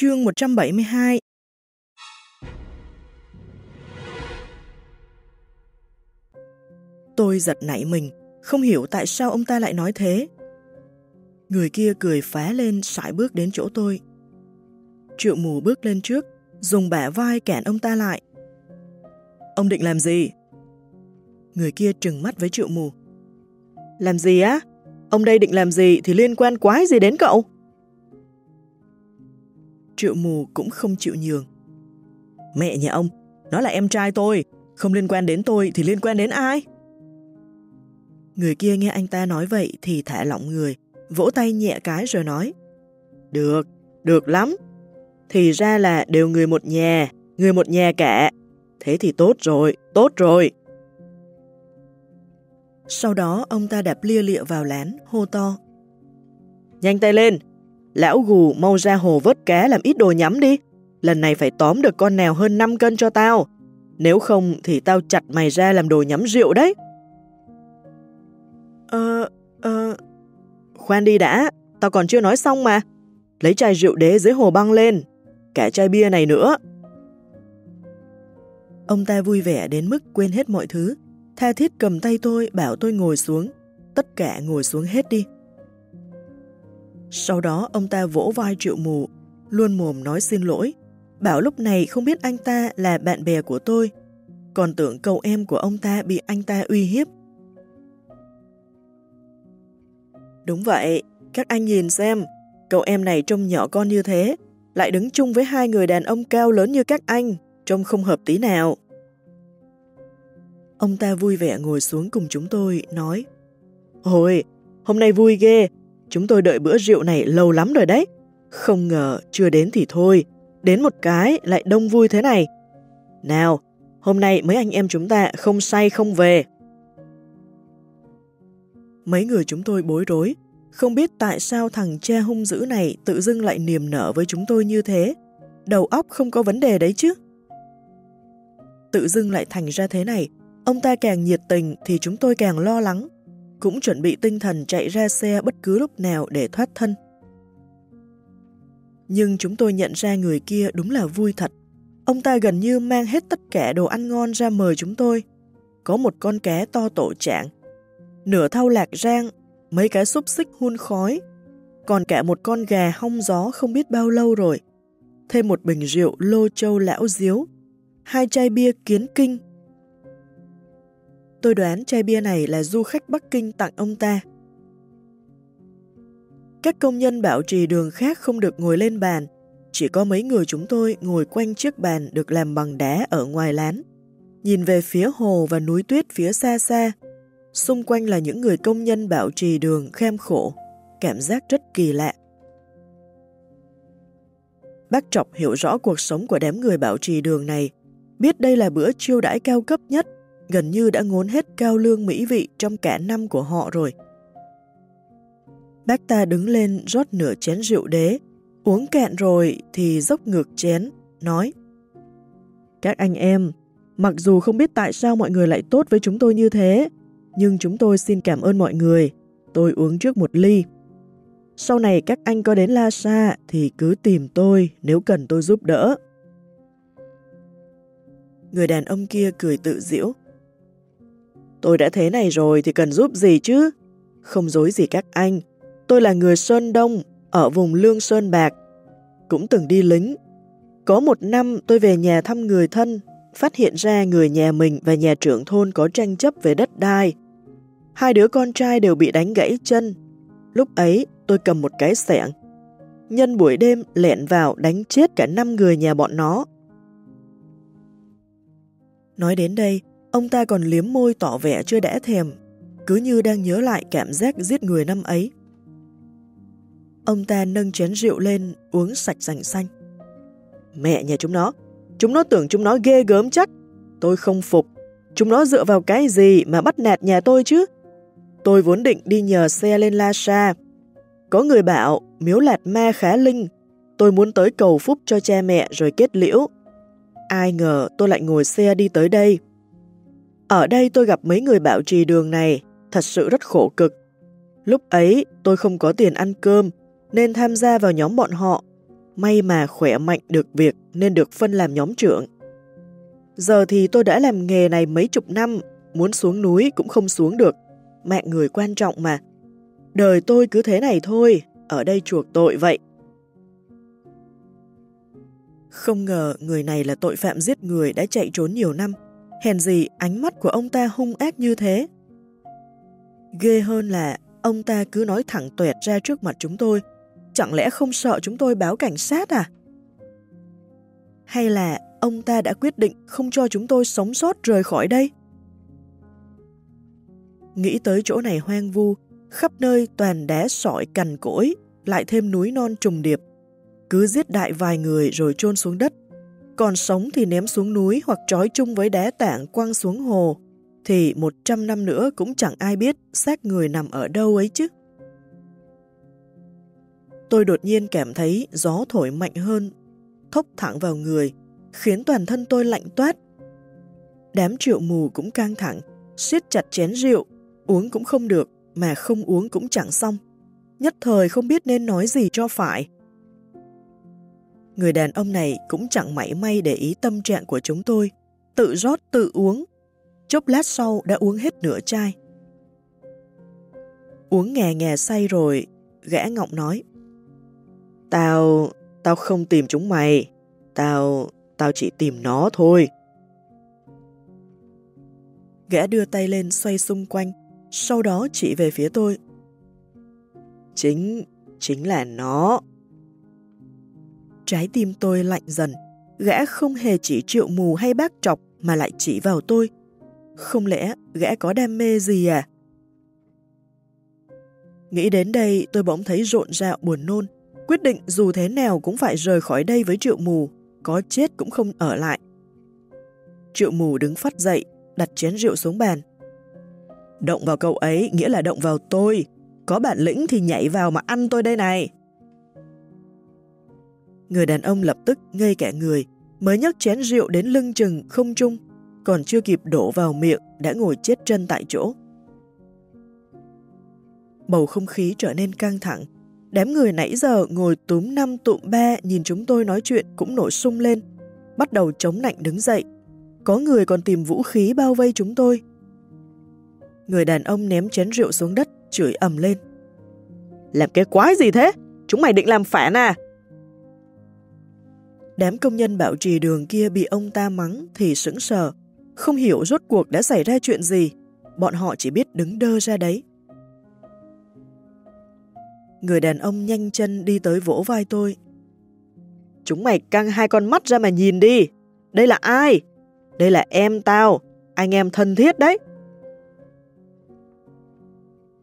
Chương 172 Tôi giật nảy mình, không hiểu tại sao ông ta lại nói thế. Người kia cười phá lên sải bước đến chỗ tôi. Triệu mù bước lên trước, dùng bả vai cản ông ta lại. Ông định làm gì? Người kia trừng mắt với triệu mù. Làm gì á? Ông đây định làm gì thì liên quan quái gì đến cậu? Triệu mù cũng không chịu nhường. Mẹ nhà ông, nó là em trai tôi, không liên quan đến tôi thì liên quan đến ai? Người kia nghe anh ta nói vậy thì thả lỏng người, vỗ tay nhẹ cái rồi nói. Được, được lắm. Thì ra là đều người một nhà, người một nhà cả. Thế thì tốt rồi, tốt rồi. Sau đó ông ta đạp lia lịa vào lán, hô to. Nhanh tay lên, lão gù mau ra hồ vớt cá làm ít đồ nhắm đi. Lần này phải tóm được con nào hơn 5 cân cho tao. Nếu không thì tao chặt mày ra làm đồ nhắm rượu đấy. Ờ, ờ... Khoan đi đã, tao còn chưa nói xong mà. Lấy chai rượu đế dưới hồ băng lên, cả chai bia này nữa. Ông ta vui vẻ đến mức quên hết mọi thứ, tha thiết cầm tay tôi bảo tôi ngồi xuống, tất cả ngồi xuống hết đi. Sau đó ông ta vỗ vai triệu mù, luôn mồm nói xin lỗi, bảo lúc này không biết anh ta là bạn bè của tôi, còn tưởng cậu em của ông ta bị anh ta uy hiếp. Đúng vậy, các anh nhìn xem, cậu em này trông nhỏ con như thế, lại đứng chung với hai người đàn ông cao lớn như các anh, trông không hợp tí nào. Ông ta vui vẻ ngồi xuống cùng chúng tôi, nói Ôi, hôm nay vui ghê, chúng tôi đợi bữa rượu này lâu lắm rồi đấy. Không ngờ chưa đến thì thôi, đến một cái lại đông vui thế này. Nào, hôm nay mấy anh em chúng ta không say không về. Mấy người chúng tôi bối rối, không biết tại sao thằng cha hung dữ này tự dưng lại niềm nở với chúng tôi như thế. Đầu óc không có vấn đề đấy chứ. Tự dưng lại thành ra thế này, ông ta càng nhiệt tình thì chúng tôi càng lo lắng, cũng chuẩn bị tinh thần chạy ra xe bất cứ lúc nào để thoát thân. Nhưng chúng tôi nhận ra người kia đúng là vui thật. Ông ta gần như mang hết tất cả đồ ăn ngon ra mời chúng tôi. Có một con cá to tổ trạng, nửa thau lạc rang, mấy cái xúc xích hun khói, còn cả một con gà hong gió không biết bao lâu rồi, thêm một bình rượu lô châu lão diếu, hai chai bia kiến kinh. Tôi đoán chai bia này là du khách Bắc Kinh tặng ông ta. Các công nhân bảo trì đường khác không được ngồi lên bàn, chỉ có mấy người chúng tôi ngồi quanh chiếc bàn được làm bằng đá ở ngoài lán, nhìn về phía hồ và núi tuyết phía xa xa, Xung quanh là những người công nhân bảo trì đường khem khổ, cảm giác rất kỳ lạ. Bác Trọc hiểu rõ cuộc sống của đám người bảo trì đường này, biết đây là bữa chiêu đãi cao cấp nhất, gần như đã ngốn hết cao lương mỹ vị trong cả năm của họ rồi. Bác ta đứng lên rót nửa chén rượu đế, uống cạn rồi thì dốc ngược chén, nói Các anh em, mặc dù không biết tại sao mọi người lại tốt với chúng tôi như thế, nhưng chúng tôi xin cảm ơn mọi người. Tôi uống trước một ly. Sau này các anh có đến La Sa thì cứ tìm tôi nếu cần tôi giúp đỡ. Người đàn ông kia cười tự diễu. Tôi đã thế này rồi thì cần giúp gì chứ? Không dối gì các anh. Tôi là người Sơn Đông, ở vùng Lương Sơn Bạc. Cũng từng đi lính. Có một năm tôi về nhà thăm người thân, phát hiện ra người nhà mình và nhà trưởng thôn có tranh chấp về đất đai. Hai đứa con trai đều bị đánh gãy chân. Lúc ấy tôi cầm một cái sẻng. Nhân buổi đêm lẹn vào đánh chết cả năm người nhà bọn nó. Nói đến đây, ông ta còn liếm môi tỏ vẻ chưa đã thèm, cứ như đang nhớ lại cảm giác giết người năm ấy. Ông ta nâng chén rượu lên, uống sạch rành xanh. Mẹ nhà chúng nó, chúng nó tưởng chúng nó ghê gớm chắc. Tôi không phục, chúng nó dựa vào cái gì mà bắt nạt nhà tôi chứ? Tôi vốn định đi nhờ xe lên La Sa. Có người bảo, miếu lạt ma khá linh, tôi muốn tới cầu phúc cho cha mẹ rồi kết liễu. Ai ngờ tôi lại ngồi xe đi tới đây. Ở đây tôi gặp mấy người bảo trì đường này, thật sự rất khổ cực. Lúc ấy tôi không có tiền ăn cơm, nên tham gia vào nhóm bọn họ. May mà khỏe mạnh được việc nên được phân làm nhóm trưởng. Giờ thì tôi đã làm nghề này mấy chục năm, muốn xuống núi cũng không xuống được. Mạng người quan trọng mà. Đời tôi cứ thế này thôi, ở đây chuộc tội vậy. Không ngờ người này là tội phạm giết người đã chạy trốn nhiều năm. Hèn gì ánh mắt của ông ta hung ác như thế. Ghê hơn là ông ta cứ nói thẳng tuyệt ra trước mặt chúng tôi. Chẳng lẽ không sợ chúng tôi báo cảnh sát à? Hay là ông ta đã quyết định không cho chúng tôi sống sót rời khỏi đây? Nghĩ tới chỗ này hoang vu, khắp nơi toàn đá sỏi cằn cỗi, lại thêm núi non trùng điệp. Cứ giết đại vài người rồi chôn xuống đất, còn sống thì ném xuống núi hoặc trói chung với đá tảng quăng xuống hồ, thì một trăm năm nữa cũng chẳng ai biết xác người nằm ở đâu ấy chứ. Tôi đột nhiên cảm thấy gió thổi mạnh hơn, thốc thẳng vào người, khiến toàn thân tôi lạnh toát. Đám triệu mù cũng căng thẳng, siết chặt chén rượu, uống cũng không được, mà không uống cũng chẳng xong. Nhất thời không biết nên nói gì cho phải. Người đàn ông này cũng chẳng mảy may để ý tâm trạng của chúng tôi, tự rót tự uống. Chốc lát sau đã uống hết nửa chai. Uống nghè nghè say rồi, gã ngọng nói. Tao, tao không tìm chúng mày, tao, tao chỉ tìm nó thôi. Gã đưa tay lên xoay xung quanh, sau đó chỉ về phía tôi. Chính, chính là nó. Trái tim tôi lạnh dần, gã không hề chỉ triệu mù hay bác trọc mà lại chỉ vào tôi. Không lẽ gã có đam mê gì à? Nghĩ đến đây tôi bỗng thấy rộn rạo buồn nôn, quyết định dù thế nào cũng phải rời khỏi đây với triệu mù, có chết cũng không ở lại. Triệu mù đứng phát dậy, đặt chén rượu xuống bàn. Động vào cậu ấy nghĩa là động vào tôi, có bản lĩnh thì nhảy vào mà ăn tôi đây này. Người đàn ông lập tức ngây cả người, mới nhấc chén rượu đến lưng chừng không trung còn chưa kịp đổ vào miệng đã ngồi chết chân tại chỗ. Bầu không khí trở nên căng thẳng, đám người nãy giờ ngồi túm năm tụm ba nhìn chúng tôi nói chuyện cũng nổi sung lên, bắt đầu chống nạnh đứng dậy. Có người còn tìm vũ khí bao vây chúng tôi. Người đàn ông ném chén rượu xuống đất, chửi ầm lên. Làm cái quái gì thế? Chúng mày định làm phản à? Đám công nhân bảo trì đường kia bị ông ta mắng thì sững sờ, không hiểu rốt cuộc đã xảy ra chuyện gì, bọn họ chỉ biết đứng đơ ra đấy. Người đàn ông nhanh chân đi tới vỗ vai tôi. Chúng mày căng hai con mắt ra mà nhìn đi, đây là ai? Đây là em tao, anh em thân thiết đấy.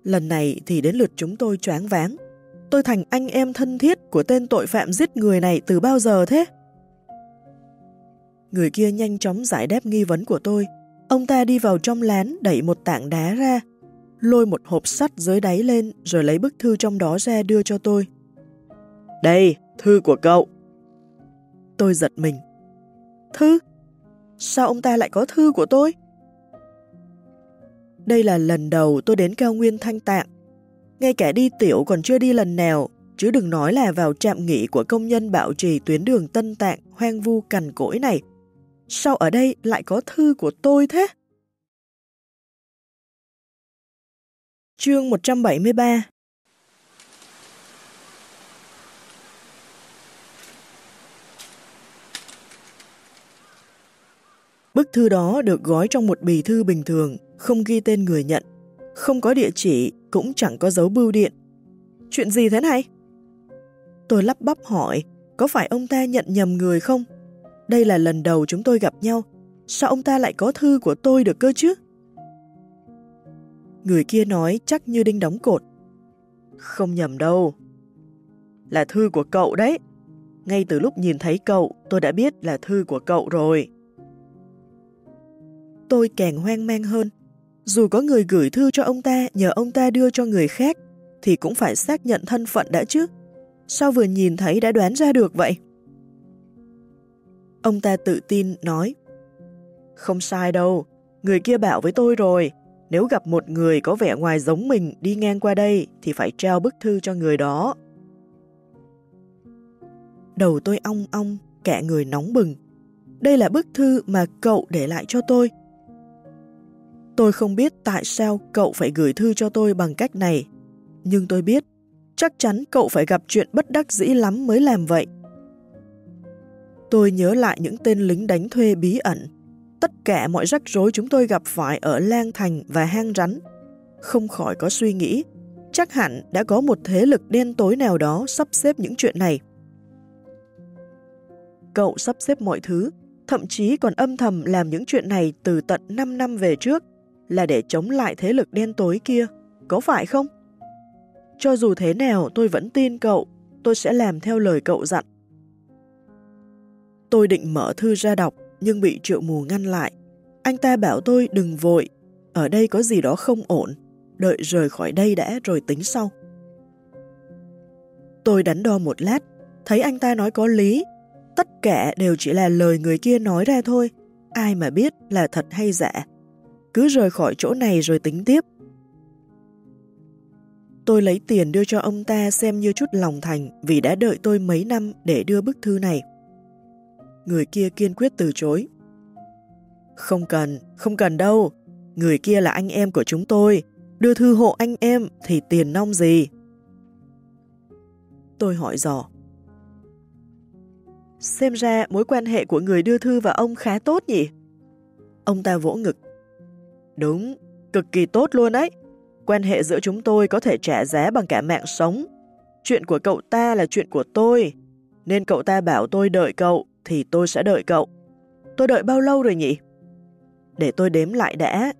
Lần này thì đến lượt chúng tôi choáng váng. Tôi thành anh em thân thiết của tên tội phạm giết người này từ bao giờ thế? Người kia nhanh chóng giải đáp nghi vấn của tôi. Ông ta đi vào trong lán đẩy một tảng đá ra, lôi một hộp sắt dưới đáy lên rồi lấy bức thư trong đó ra đưa cho tôi. Đây, thư của cậu. Tôi giật mình. Thư? Sao ông ta lại có thư của tôi? Đây là lần đầu tôi đến cao nguyên thanh tạng. Ngay cả đi tiểu còn chưa đi lần nào, chứ đừng nói là vào trạm nghỉ của công nhân bảo trì tuyến đường Tân Tạng hoang vu cằn cỗi này. Sao ở đây lại có thư của tôi thế? Chương 173 Bức thư đó được gói trong một bì thư bình thường, không ghi tên người nhận, không có địa chỉ, cũng chẳng có dấu bưu điện. Chuyện gì thế này? Tôi lắp bắp hỏi, có phải ông ta nhận nhầm người không? Đây là lần đầu chúng tôi gặp nhau, sao ông ta lại có thư của tôi được cơ chứ? Người kia nói chắc như đinh đóng cột. Không nhầm đâu. Là thư của cậu đấy. Ngay từ lúc nhìn thấy cậu, tôi đã biết là thư của cậu rồi. Tôi càng hoang mang hơn. Dù có người gửi thư cho ông ta nhờ ông ta đưa cho người khác, thì cũng phải xác nhận thân phận đã chứ. Sao vừa nhìn thấy đã đoán ra được vậy? Ông ta tự tin nói Không sai đâu, người kia bảo với tôi rồi, nếu gặp một người có vẻ ngoài giống mình đi ngang qua đây thì phải trao bức thư cho người đó. đầu tôi ong ong, cả người nóng bừng. Đây là bức thư mà cậu để lại cho tôi. Tôi không biết tại sao cậu phải gửi thư cho tôi bằng cách này, nhưng tôi biết chắc chắn cậu phải gặp chuyện bất đắc dĩ lắm mới làm vậy. Tôi nhớ lại những tên lính đánh thuê bí ẩn, tất cả mọi rắc rối chúng tôi gặp phải ở Lang Thành và Hang Rắn. Không khỏi có suy nghĩ, chắc hẳn đã có một thế lực đen tối nào đó sắp xếp những chuyện này. Cậu sắp xếp mọi thứ, thậm chí còn âm thầm làm những chuyện này từ tận 5 năm về trước, là để chống lại thế lực đen tối kia, có phải không? Cho dù thế nào tôi vẫn tin cậu, tôi sẽ làm theo lời cậu dặn. Tôi định mở thư ra đọc, nhưng bị triệu mù ngăn lại. Anh ta bảo tôi đừng vội, ở đây có gì đó không ổn, đợi rời khỏi đây đã rồi tính sau. Tôi đánh đo một lát, thấy anh ta nói có lý, tất cả đều chỉ là lời người kia nói ra thôi, ai mà biết là thật hay giả. Cứ rời khỏi chỗ này rồi tính tiếp. Tôi lấy tiền đưa cho ông ta xem như chút lòng thành vì đã đợi tôi mấy năm để đưa bức thư này. Người kia kiên quyết từ chối. Không cần, không cần đâu. Người kia là anh em của chúng tôi. Đưa thư hộ anh em thì tiền nong gì? Tôi hỏi dò. Xem ra mối quan hệ của người đưa thư và ông khá tốt nhỉ? Ông ta vỗ ngực. Đúng, cực kỳ tốt luôn ấy. Quan hệ giữa chúng tôi có thể trả giá bằng cả mạng sống. Chuyện của cậu ta là chuyện của tôi, nên cậu ta bảo tôi đợi cậu thì tôi sẽ đợi cậu. Tôi đợi bao lâu rồi nhỉ? Để tôi đếm lại đã.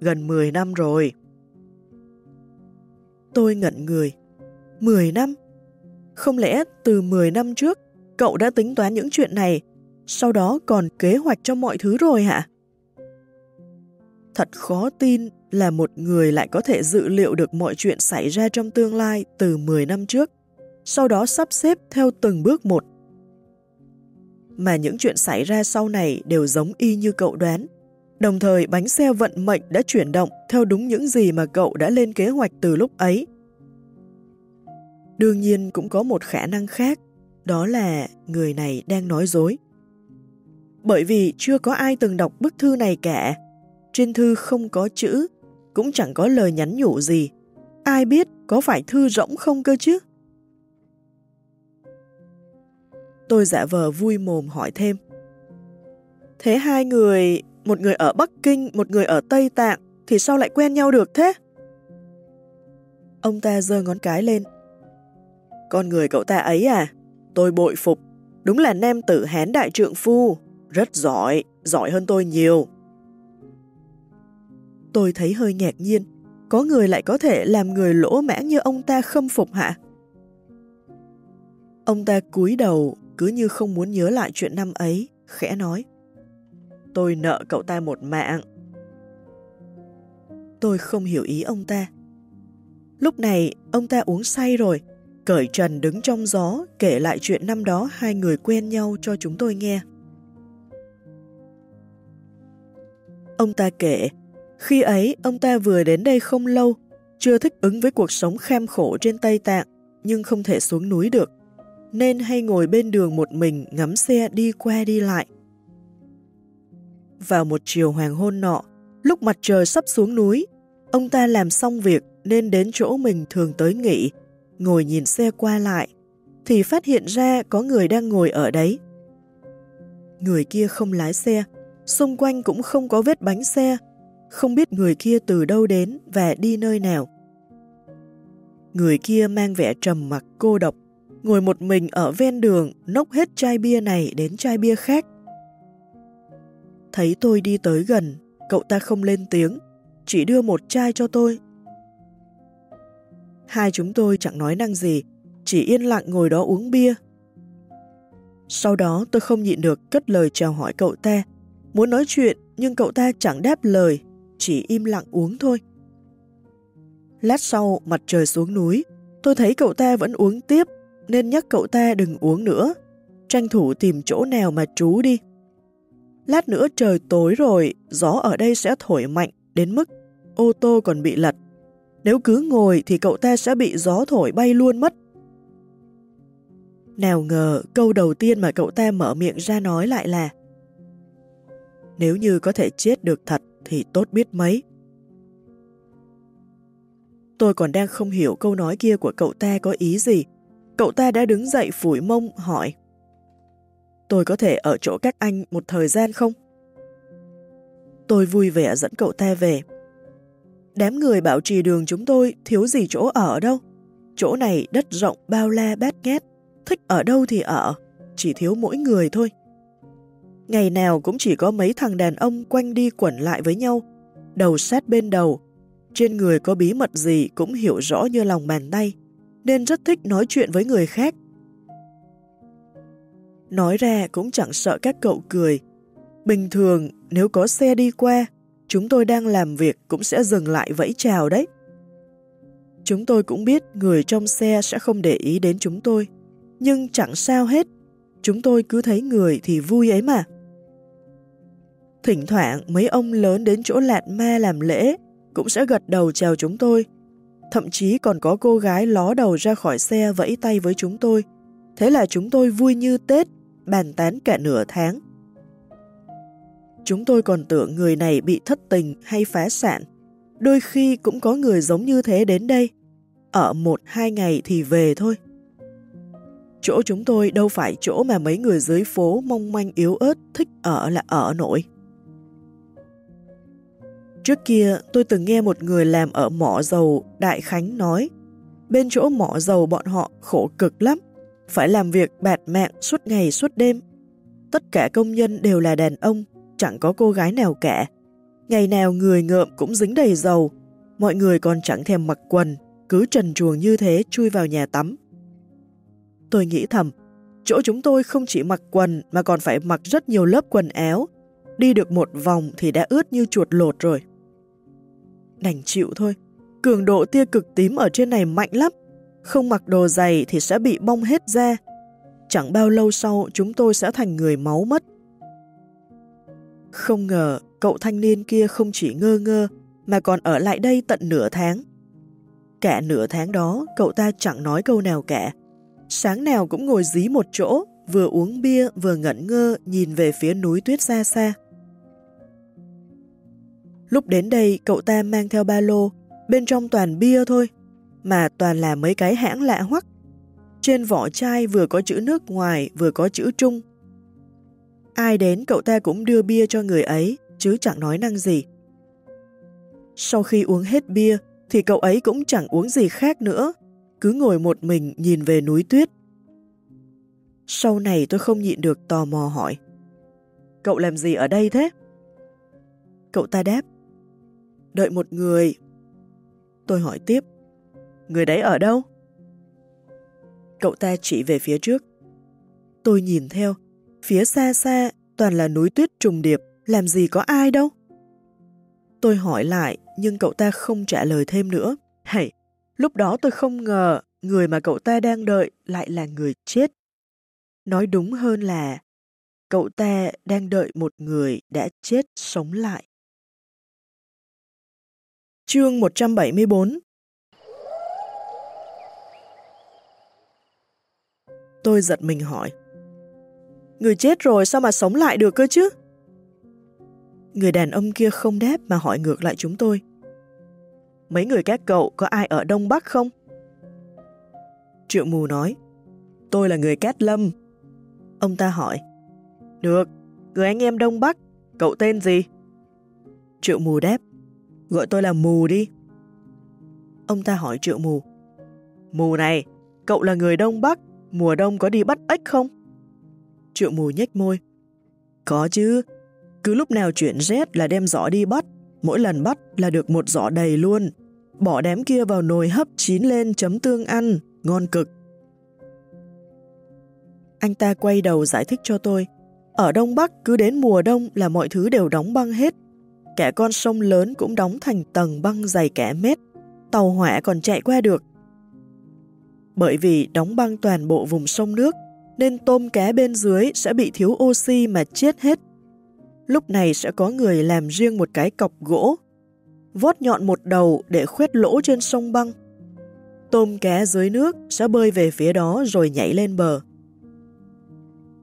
Gần 10 năm rồi. Tôi ngẩn người. 10 năm? Không lẽ từ 10 năm trước cậu đã tính toán những chuyện này, sau đó còn kế hoạch cho mọi thứ rồi hả? Thật khó tin là một người lại có thể dự liệu được mọi chuyện xảy ra trong tương lai từ 10 năm trước, sau đó sắp xếp theo từng bước một. Mà những chuyện xảy ra sau này đều giống y như cậu đoán. Đồng thời bánh xe vận mệnh đã chuyển động theo đúng những gì mà cậu đã lên kế hoạch từ lúc ấy. Đương nhiên cũng có một khả năng khác, đó là người này đang nói dối. Bởi vì chưa có ai từng đọc bức thư này cả, trên thư không có chữ, cũng chẳng có lời nhắn nhủ gì. Ai biết có phải thư rỗng không cơ chứ? Tôi giả vờ vui mồm hỏi thêm. Thế hai người, một người ở Bắc Kinh, một người ở Tây Tạng, thì sao lại quen nhau được thế? Ông ta giơ ngón cái lên. Con người cậu ta ấy à? Tôi bội phục. Đúng là nem tử hén đại trượng phu. Rất giỏi, giỏi hơn tôi nhiều. Tôi thấy hơi ngạc nhiên, có người lại có thể làm người lỗ mãn như ông ta khâm phục hả? Ông ta cúi đầu, cứ như không muốn nhớ lại chuyện năm ấy, khẽ nói. Tôi nợ cậu ta một mạng. Tôi không hiểu ý ông ta. Lúc này, ông ta uống say rồi, cởi trần đứng trong gió kể lại chuyện năm đó hai người quen nhau cho chúng tôi nghe. Ông ta kể, khi ấy, ông ta vừa đến đây không lâu, chưa thích ứng với cuộc sống kham khổ trên Tây Tạng, nhưng không thể xuống núi được, nên hay ngồi bên đường một mình ngắm xe đi qua đi lại. Vào một chiều hoàng hôn nọ, lúc mặt trời sắp xuống núi, ông ta làm xong việc nên đến chỗ mình thường tới nghỉ, ngồi nhìn xe qua lại, thì phát hiện ra có người đang ngồi ở đấy. Người kia không lái xe, xung quanh cũng không có vết bánh xe, không biết người kia từ đâu đến và đi nơi nào. Người kia mang vẻ trầm mặc cô độc, ngồi một mình ở ven đường nốc hết chai bia này đến chai bia khác. Thấy tôi đi tới gần, cậu ta không lên tiếng, chỉ đưa một chai cho tôi. Hai chúng tôi chẳng nói năng gì, chỉ yên lặng ngồi đó uống bia. Sau đó tôi không nhịn được cất lời chào hỏi cậu ta, muốn nói chuyện nhưng cậu ta chẳng đáp lời chỉ im lặng uống thôi. Lát sau, mặt trời xuống núi, tôi thấy cậu ta vẫn uống tiếp, nên nhắc cậu ta đừng uống nữa, tranh thủ tìm chỗ nào mà trú đi. Lát nữa trời tối rồi, gió ở đây sẽ thổi mạnh đến mức ô tô còn bị lật. Nếu cứ ngồi thì cậu ta sẽ bị gió thổi bay luôn mất. Nào ngờ câu đầu tiên mà cậu ta mở miệng ra nói lại là Nếu như có thể chết được thật thì tốt biết mấy. Tôi còn đang không hiểu câu nói kia của cậu ta có ý gì. Cậu ta đã đứng dậy phủi mông hỏi Tôi có thể ở chỗ các anh một thời gian không? Tôi vui vẻ dẫn cậu ta về. Đám người bảo trì đường chúng tôi thiếu gì chỗ ở đâu. Chỗ này đất rộng bao la bát ngát, thích ở đâu thì ở, chỉ thiếu mỗi người thôi. Ngày nào cũng chỉ có mấy thằng đàn ông quanh đi quẩn lại với nhau, đầu sát bên đầu. Trên người có bí mật gì cũng hiểu rõ như lòng bàn tay, nên rất thích nói chuyện với người khác. Nói ra cũng chẳng sợ các cậu cười. Bình thường, nếu có xe đi qua, chúng tôi đang làm việc cũng sẽ dừng lại vẫy chào đấy. Chúng tôi cũng biết người trong xe sẽ không để ý đến chúng tôi, nhưng chẳng sao hết, chúng tôi cứ thấy người thì vui ấy mà. Thỉnh thoảng mấy ông lớn đến chỗ lạt ma làm lễ cũng sẽ gật đầu chào chúng tôi. Thậm chí còn có cô gái ló đầu ra khỏi xe vẫy tay với chúng tôi. Thế là chúng tôi vui như Tết, bàn tán cả nửa tháng. Chúng tôi còn tưởng người này bị thất tình hay phá sản. Đôi khi cũng có người giống như thế đến đây. Ở một hai ngày thì về thôi. Chỗ chúng tôi đâu phải chỗ mà mấy người dưới phố mong manh yếu ớt thích ở là ở nổi. Trước kia tôi từng nghe một người làm ở mỏ dầu Đại Khánh nói bên chỗ mỏ dầu bọn họ khổ cực lắm, phải làm việc bạt mạng suốt ngày suốt đêm. Tất cả công nhân đều là đàn ông, chẳng có cô gái nào cả. Ngày nào người ngợm cũng dính đầy dầu, mọi người còn chẳng thèm mặc quần, cứ trần chuồng như thế chui vào nhà tắm. Tôi nghĩ thầm, chỗ chúng tôi không chỉ mặc quần mà còn phải mặc rất nhiều lớp quần áo, đi được một vòng thì đã ướt như chuột lột rồi. Đành chịu thôi, cường độ tia cực tím ở trên này mạnh lắm, không mặc đồ dày thì sẽ bị bong hết da. Chẳng bao lâu sau chúng tôi sẽ thành người máu mất. Không ngờ cậu thanh niên kia không chỉ ngơ ngơ mà còn ở lại đây tận nửa tháng. Cả nửa tháng đó cậu ta chẳng nói câu nào cả. Sáng nào cũng ngồi dí một chỗ, vừa uống bia vừa ngẩn ngơ nhìn về phía núi tuyết xa xa. Lúc đến đây cậu ta mang theo ba lô, bên trong toàn bia thôi, mà toàn là mấy cái hãng lạ hoắc. Trên vỏ chai vừa có chữ nước ngoài vừa có chữ Trung. Ai đến cậu ta cũng đưa bia cho người ấy, chứ chẳng nói năng gì. Sau khi uống hết bia, thì cậu ấy cũng chẳng uống gì khác nữa, cứ ngồi một mình nhìn về núi tuyết. Sau này tôi không nhịn được tò mò hỏi. Cậu làm gì ở đây thế? Cậu ta đáp. Đợi một người. Tôi hỏi tiếp. Người đấy ở đâu? Cậu ta chỉ về phía trước. Tôi nhìn theo, phía xa xa toàn là núi tuyết trùng điệp, làm gì có ai đâu. Tôi hỏi lại, nhưng cậu ta không trả lời thêm nữa. Hãy, lúc đó tôi không ngờ người mà cậu ta đang đợi lại là người chết. Nói đúng hơn là cậu ta đang đợi một người đã chết sống lại. Chương 174 Tôi giật mình hỏi. Người chết rồi sao mà sống lại được cơ chứ? Người đàn ông kia không đáp mà hỏi ngược lại chúng tôi. Mấy người các cậu có ai ở Đông Bắc không? Triệu mù nói. Tôi là người Cát Lâm. Ông ta hỏi. Được, người anh em Đông Bắc, cậu tên gì? Triệu mù đáp. Gọi tôi là mù đi. Ông ta hỏi triệu mù. Mù này, cậu là người Đông Bắc, mùa đông có đi bắt ếch không? Triệu mù nhếch môi. Có chứ, cứ lúc nào chuyển rét là đem giỏ đi bắt, mỗi lần bắt là được một giỏ đầy luôn. Bỏ đám kia vào nồi hấp chín lên chấm tương ăn, ngon cực. Anh ta quay đầu giải thích cho tôi. Ở Đông Bắc cứ đến mùa đông là mọi thứ đều đóng băng hết. Cả con sông lớn cũng đóng thành tầng băng dày cả mét. Tàu hỏa còn chạy qua được. Bởi vì đóng băng toàn bộ vùng sông nước, nên tôm cá bên dưới sẽ bị thiếu oxy mà chết hết. Lúc này sẽ có người làm riêng một cái cọc gỗ, vót nhọn một đầu để khuét lỗ trên sông băng. Tôm cá dưới nước sẽ bơi về phía đó rồi nhảy lên bờ.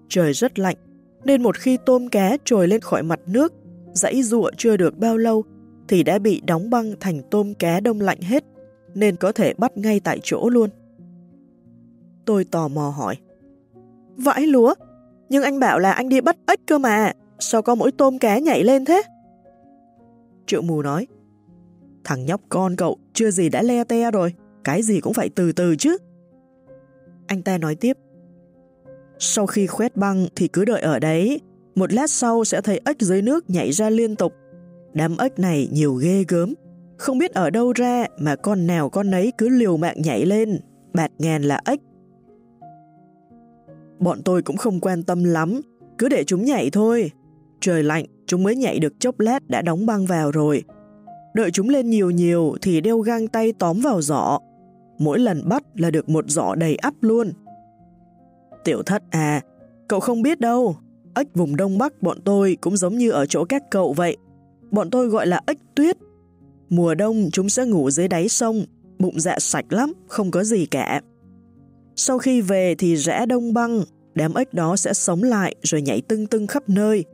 trời rất lạnh, nên một khi tôm cá trồi lên khỏi mặt nước, dãy ruộng chưa được bao lâu, thì đã bị đóng băng thành tôm cá đông lạnh hết, nên có thể bắt ngay tại chỗ luôn. Tôi tò mò hỏi. Vãi lúa, nhưng anh bảo là anh đi bắt ếch cơ mà, sao có mỗi tôm cá nhảy lên thế? Triệu mù nói. Thằng nhóc con cậu chưa gì đã le te rồi, cái gì cũng phải từ từ chứ. Anh ta nói tiếp. Sau khi khoét băng thì cứ đợi ở đấy, một lát sau sẽ thấy ếch dưới nước nhảy ra liên tục. Đám ếch này nhiều ghê gớm, không biết ở đâu ra mà con nào con nấy cứ liều mạng nhảy lên, bạt ngàn là ếch. Bọn tôi cũng không quan tâm lắm, cứ để chúng nhảy thôi. Trời lạnh, chúng mới nhảy được chốc lát đã đóng băng vào rồi. Đợi chúng lên nhiều nhiều thì đeo găng tay tóm vào giỏ. Mỗi lần bắt là được một giỏ đầy ắp luôn. Tiểu thất à, cậu không biết đâu. Ếch vùng Đông Bắc bọn tôi cũng giống như ở chỗ các cậu vậy. Bọn tôi gọi là ếch tuyết. Mùa đông chúng sẽ ngủ dưới đáy sông, bụng dạ sạch lắm, không có gì cả. Sau khi về thì rẽ đông băng, đám ếch đó sẽ sống lại rồi nhảy tưng tưng khắp nơi.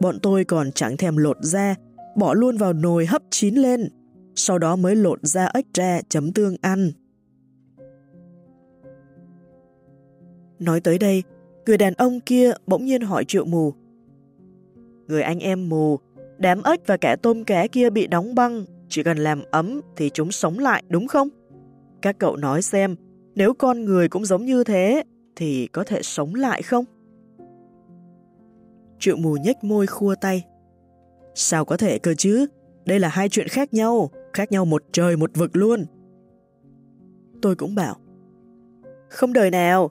Bọn tôi còn chẳng thèm lột ra, bỏ luôn vào nồi hấp chín lên, sau đó mới lột ra ếch ra chấm tương ăn. Nói tới đây, người đàn ông kia bỗng nhiên hỏi triệu mù. Người anh em mù, đám ếch và cả tôm cá kia bị đóng băng, chỉ cần làm ấm thì chúng sống lại đúng không? Các cậu nói xem, nếu con người cũng giống như thế, thì có thể sống lại không? Triệu mù nhếch môi khua tay. Sao có thể cơ chứ? Đây là hai chuyện khác nhau, khác nhau một trời một vực luôn. Tôi cũng bảo. Không đời nào,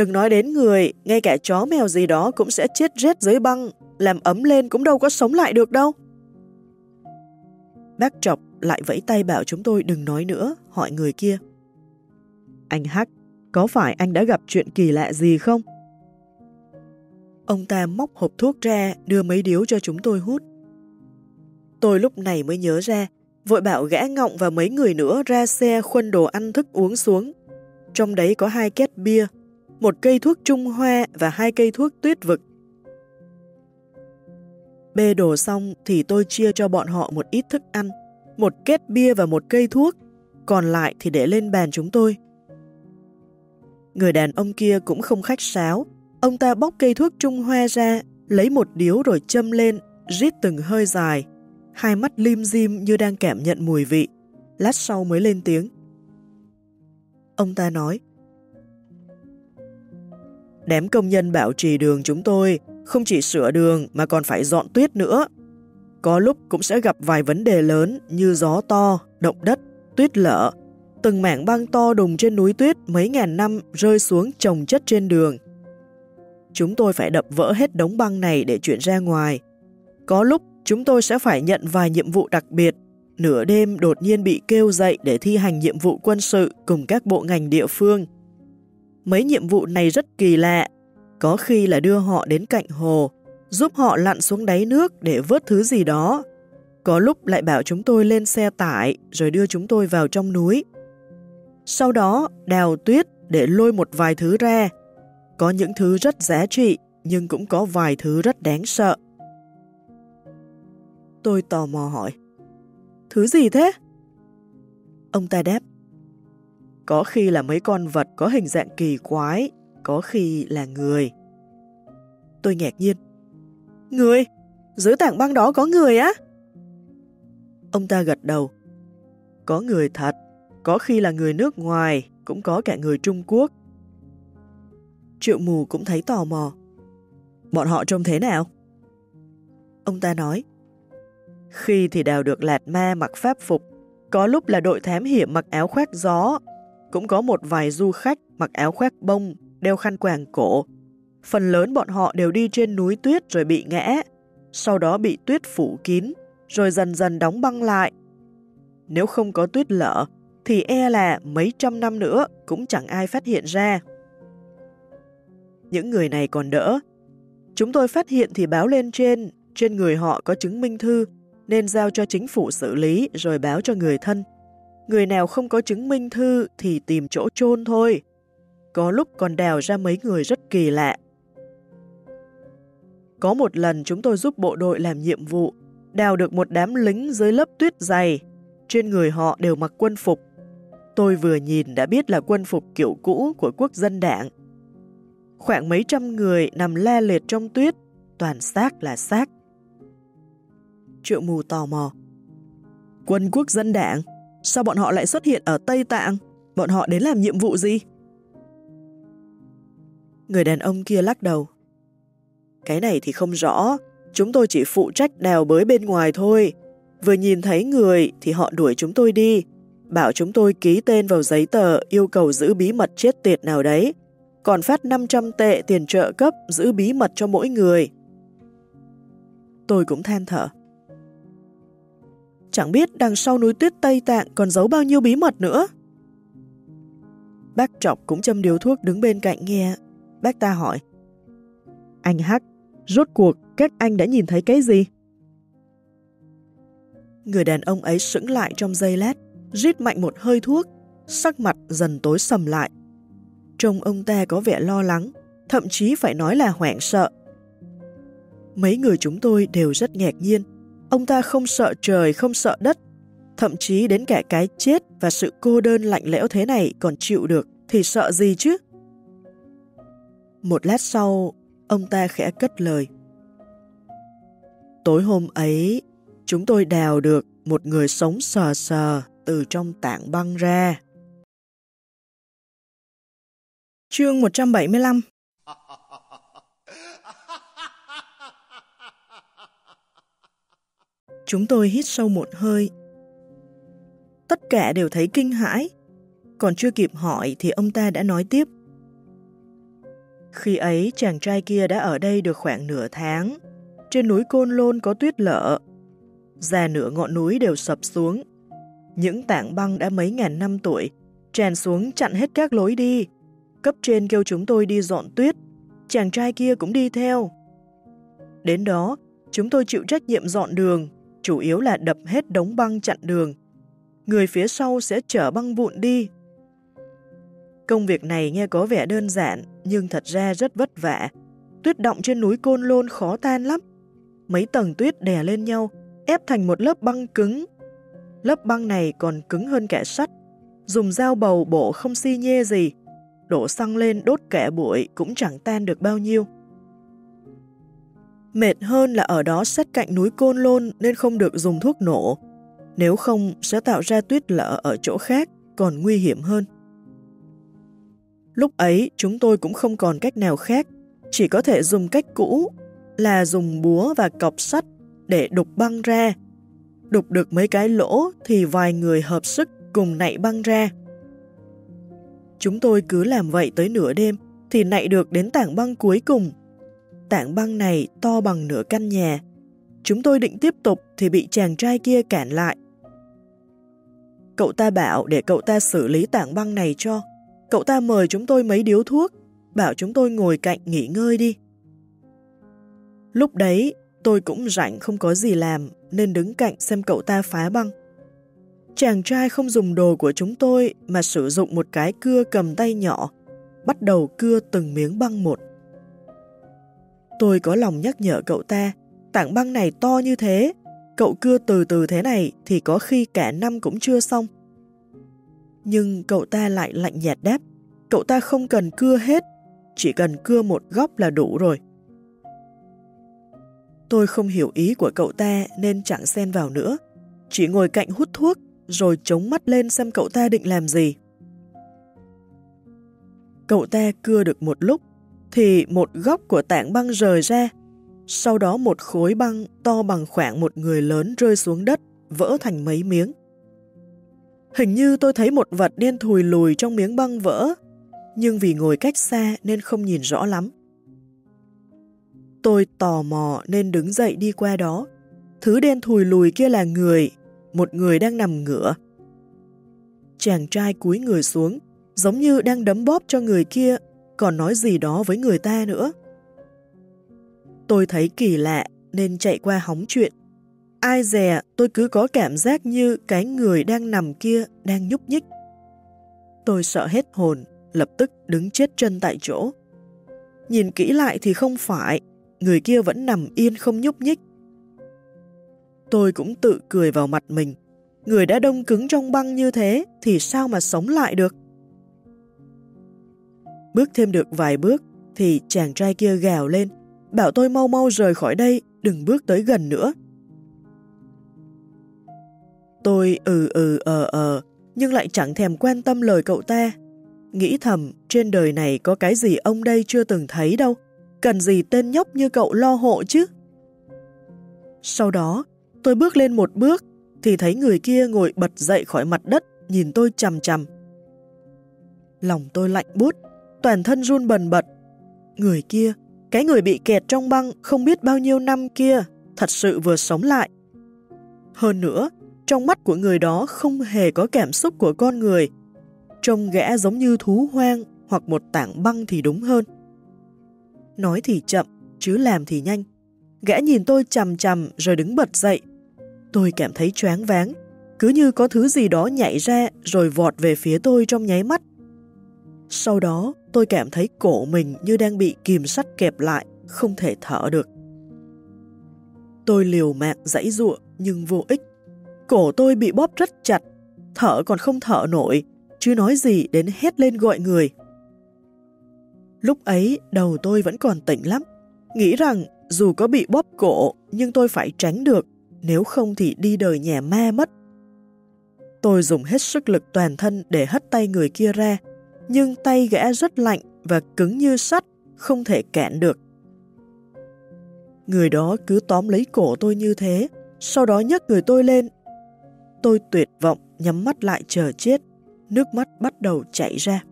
đừng nói đến người, ngay cả chó mèo gì đó cũng sẽ chết rét dưới băng, làm ấm lên cũng đâu có sống lại được đâu. Bác Trọc lại vẫy tay bảo chúng tôi đừng nói nữa, hỏi người kia. Anh Hắc, có phải anh đã gặp chuyện kỳ lạ gì không? Ông ta móc hộp thuốc ra, đưa mấy điếu cho chúng tôi hút. Tôi lúc này mới nhớ ra, vội bảo gã ngọng và mấy người nữa ra xe khuân đồ ăn thức uống xuống. Trong đấy có hai két bia, một cây thuốc Trung Hoa và hai cây thuốc tuyết vực. Bê đồ xong thì tôi chia cho bọn họ một ít thức ăn, một két bia và một cây thuốc, còn lại thì để lên bàn chúng tôi. Người đàn ông kia cũng không khách sáo, ông ta bóc cây thuốc Trung Hoa ra, lấy một điếu rồi châm lên, rít từng hơi dài, hai mắt lim dim như đang cảm nhận mùi vị, lát sau mới lên tiếng. Ông ta nói, Đám công nhân bảo trì đường chúng tôi không chỉ sửa đường mà còn phải dọn tuyết nữa. Có lúc cũng sẽ gặp vài vấn đề lớn như gió to, động đất, tuyết lở, từng mảng băng to đùng trên núi tuyết mấy ngàn năm rơi xuống trồng chất trên đường. Chúng tôi phải đập vỡ hết đống băng này để chuyển ra ngoài. Có lúc chúng tôi sẽ phải nhận vài nhiệm vụ đặc biệt, nửa đêm đột nhiên bị kêu dậy để thi hành nhiệm vụ quân sự cùng các bộ ngành địa phương. Mấy nhiệm vụ này rất kỳ lạ, có khi là đưa họ đến cạnh hồ, giúp họ lặn xuống đáy nước để vớt thứ gì đó. Có lúc lại bảo chúng tôi lên xe tải rồi đưa chúng tôi vào trong núi. Sau đó đào tuyết để lôi một vài thứ ra. Có những thứ rất giá trị nhưng cũng có vài thứ rất đáng sợ. Tôi tò mò hỏi. Thứ gì thế? Ông ta đáp. Có khi là mấy con vật có hình dạng kỳ quái, có khi là người. Tôi ngạc nhiên. Người? Dưới tảng băng đó có người á? Ông ta gật đầu. Có người thật, có khi là người nước ngoài, cũng có cả người Trung Quốc. Triệu mù cũng thấy tò mò. Bọn họ trông thế nào? Ông ta nói. Khi thì đào được lạt ma mặc pháp phục, có lúc là đội thám hiểm mặc áo khoác gió, cũng có một vài du khách mặc áo khoác bông, đeo khăn quàng cổ. Phần lớn bọn họ đều đi trên núi tuyết rồi bị ngã, sau đó bị tuyết phủ kín, rồi dần dần đóng băng lại. Nếu không có tuyết lở, thì e là mấy trăm năm nữa cũng chẳng ai phát hiện ra. Những người này còn đỡ. Chúng tôi phát hiện thì báo lên trên, trên người họ có chứng minh thư, nên giao cho chính phủ xử lý rồi báo cho người thân. Người nào không có chứng minh thư thì tìm chỗ chôn thôi. Có lúc còn đào ra mấy người rất kỳ lạ. Có một lần chúng tôi giúp bộ đội làm nhiệm vụ, đào được một đám lính dưới lớp tuyết dày. Trên người họ đều mặc quân phục. Tôi vừa nhìn đã biết là quân phục kiểu cũ của quốc dân đảng. Khoảng mấy trăm người nằm la liệt trong tuyết, toàn xác là xác. Triệu mù tò mò. Quân quốc dân đảng? Sao bọn họ lại xuất hiện ở Tây Tạng? Bọn họ đến làm nhiệm vụ gì? Người đàn ông kia lắc đầu. Cái này thì không rõ, chúng tôi chỉ phụ trách đào bới bên ngoài thôi. Vừa nhìn thấy người thì họ đuổi chúng tôi đi, bảo chúng tôi ký tên vào giấy tờ yêu cầu giữ bí mật chết tiệt nào đấy, còn phát 500 tệ tiền trợ cấp giữ bí mật cho mỗi người. Tôi cũng than thở. Chẳng biết đằng sau núi tuyết Tây Tạng còn giấu bao nhiêu bí mật nữa. Bác Trọc cũng châm điếu thuốc đứng bên cạnh nghe. Bác ta hỏi. Anh Hắc, rốt cuộc các anh đã nhìn thấy cái gì? Người đàn ông ấy sững lại trong giây lát, rít mạnh một hơi thuốc, sắc mặt dần tối sầm lại. Trông ông ta có vẻ lo lắng, thậm chí phải nói là hoảng sợ. Mấy người chúng tôi đều rất ngạc nhiên. Ông ta không sợ trời, không sợ đất, thậm chí đến cả cái chết và sự cô đơn lạnh lẽo thế này còn chịu được, thì sợ gì chứ? Một lát sau, ông ta khẽ cất lời. Tối hôm ấy, chúng tôi đào được một người sống sờ sờ từ trong tảng băng ra. Chương 175 Chúng tôi hít sâu một hơi. Tất cả đều thấy kinh hãi. Còn chưa kịp hỏi thì ông ta đã nói tiếp. Khi ấy chàng trai kia đã ở đây được khoảng nửa tháng. Trên núi Côn Lôn có tuyết lở. Già nửa ngọn núi đều sập xuống. Những tảng băng đã mấy ngàn năm tuổi, tràn xuống chặn hết các lối đi. Cấp trên kêu chúng tôi đi dọn tuyết, chàng trai kia cũng đi theo. Đến đó, chúng tôi chịu trách nhiệm dọn đường, chủ yếu là đập hết đống băng chặn đường. Người phía sau sẽ chở băng vụn đi. Công việc này nghe có vẻ đơn giản, nhưng thật ra rất vất vả. Tuyết động trên núi Côn Lôn khó tan lắm. Mấy tầng tuyết đè lên nhau, ép thành một lớp băng cứng. Lớp băng này còn cứng hơn cả sắt. Dùng dao bầu bổ không si nhê gì. Đổ xăng lên đốt kẻ bụi cũng chẳng tan được bao nhiêu. Mệt hơn là ở đó sát cạnh núi Côn Lôn nên không được dùng thuốc nổ. Nếu không sẽ tạo ra tuyết lở ở chỗ khác còn nguy hiểm hơn. Lúc ấy chúng tôi cũng không còn cách nào khác, chỉ có thể dùng cách cũ là dùng búa và cọc sắt để đục băng ra. Đục được mấy cái lỗ thì vài người hợp sức cùng nạy băng ra. Chúng tôi cứ làm vậy tới nửa đêm thì nạy được đến tảng băng cuối cùng. Tảng băng này to bằng nửa căn nhà. Chúng tôi định tiếp tục thì bị chàng trai kia cản lại. Cậu ta bảo để cậu ta xử lý tảng băng này cho. Cậu ta mời chúng tôi mấy điếu thuốc, bảo chúng tôi ngồi cạnh nghỉ ngơi đi. Lúc đấy, tôi cũng rảnh không có gì làm, nên đứng cạnh xem cậu ta phá băng. Chàng trai không dùng đồ của chúng tôi mà sử dụng một cái cưa cầm tay nhỏ, bắt đầu cưa từng miếng băng một. Tôi có lòng nhắc nhở cậu ta, tảng băng này to như thế, cậu cưa từ từ thế này thì có khi cả năm cũng chưa xong. Nhưng cậu ta lại lạnh nhạt đáp, cậu ta không cần cưa hết, chỉ cần cưa một góc là đủ rồi. Tôi không hiểu ý của cậu ta nên chẳng xen vào nữa, chỉ ngồi cạnh hút thuốc rồi chống mắt lên xem cậu ta định làm gì. Cậu ta cưa được một lúc thì một góc của tảng băng rời ra, sau đó một khối băng to bằng khoảng một người lớn rơi xuống đất, vỡ thành mấy miếng. Hình như tôi thấy một vật đen thùi lùi trong miếng băng vỡ, nhưng vì ngồi cách xa nên không nhìn rõ lắm. Tôi tò mò nên đứng dậy đi qua đó. Thứ đen thùi lùi kia là người, một người đang nằm ngửa. Chàng trai cúi người xuống, giống như đang đấm bóp cho người kia, còn nói gì đó với người ta nữa. Tôi thấy kỳ lạ nên chạy qua hóng chuyện. Ai dè tôi cứ có cảm giác như cái người đang nằm kia đang nhúc nhích. Tôi sợ hết hồn, lập tức đứng chết chân tại chỗ. Nhìn kỹ lại thì không phải, người kia vẫn nằm yên không nhúc nhích. Tôi cũng tự cười vào mặt mình. Người đã đông cứng trong băng như thế thì sao mà sống lại được? Bước thêm được vài bước thì chàng trai kia gào lên, bảo tôi mau mau rời khỏi đây, đừng bước tới gần nữa. Tôi ừ ừ ờ ờ, nhưng lại chẳng thèm quan tâm lời cậu ta. Nghĩ thầm, trên đời này có cái gì ông đây chưa từng thấy đâu, cần gì tên nhóc như cậu lo hộ chứ. Sau đó, tôi bước lên một bước, thì thấy người kia ngồi bật dậy khỏi mặt đất, nhìn tôi chầm chầm. Lòng tôi lạnh bút, toàn thân run bần bật. Người kia, cái người bị kẹt trong băng không biết bao nhiêu năm kia, thật sự vừa sống lại. Hơn nữa, trong mắt của người đó không hề có cảm xúc của con người. Trông gã giống như thú hoang hoặc một tảng băng thì đúng hơn. Nói thì chậm, chứ làm thì nhanh. Gã nhìn tôi chầm chầm rồi đứng bật dậy. Tôi cảm thấy choáng váng, cứ như có thứ gì đó nhảy ra rồi vọt về phía tôi trong nháy mắt. Sau đó, tôi cảm thấy cổ mình như đang bị kìm sắt kẹp lại, không thể thở được. Tôi liều mạng dãy giụa nhưng vô ích. Cổ tôi bị bóp rất chặt, thở còn không thở nổi, chứ nói gì đến hét lên gọi người. Lúc ấy đầu tôi vẫn còn tỉnh lắm, nghĩ rằng dù có bị bóp cổ nhưng tôi phải tránh được, nếu không thì đi đời nhà ma mất. Tôi dùng hết sức lực toàn thân để hất tay người kia ra, nhưng tay gã rất lạnh và cứng như sắt, không thể cản được. Người đó cứ tóm lấy cổ tôi như thế, sau đó nhấc người tôi lên. Tôi tuyệt vọng nhắm mắt lại chờ chết, nước mắt bắt đầu chảy ra.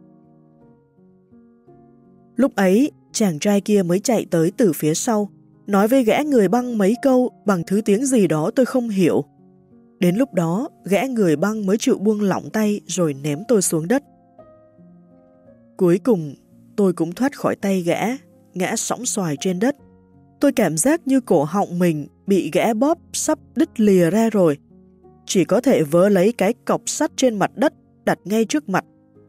Lúc ấy, chàng trai kia mới chạy tới từ phía sau, nói với gã người băng mấy câu bằng thứ tiếng gì đó tôi không hiểu. Đến lúc đó, gã người băng mới chịu buông lỏng tay rồi ném tôi xuống đất. Cuối cùng, tôi cũng thoát khỏi tay gã, ngã sóng xoài trên đất. Tôi cảm giác như cổ họng mình bị gã bóp sắp đứt lìa ra rồi. Chỉ có thể vớ lấy cái cọc sắt trên mặt đất đặt ngay trước mặt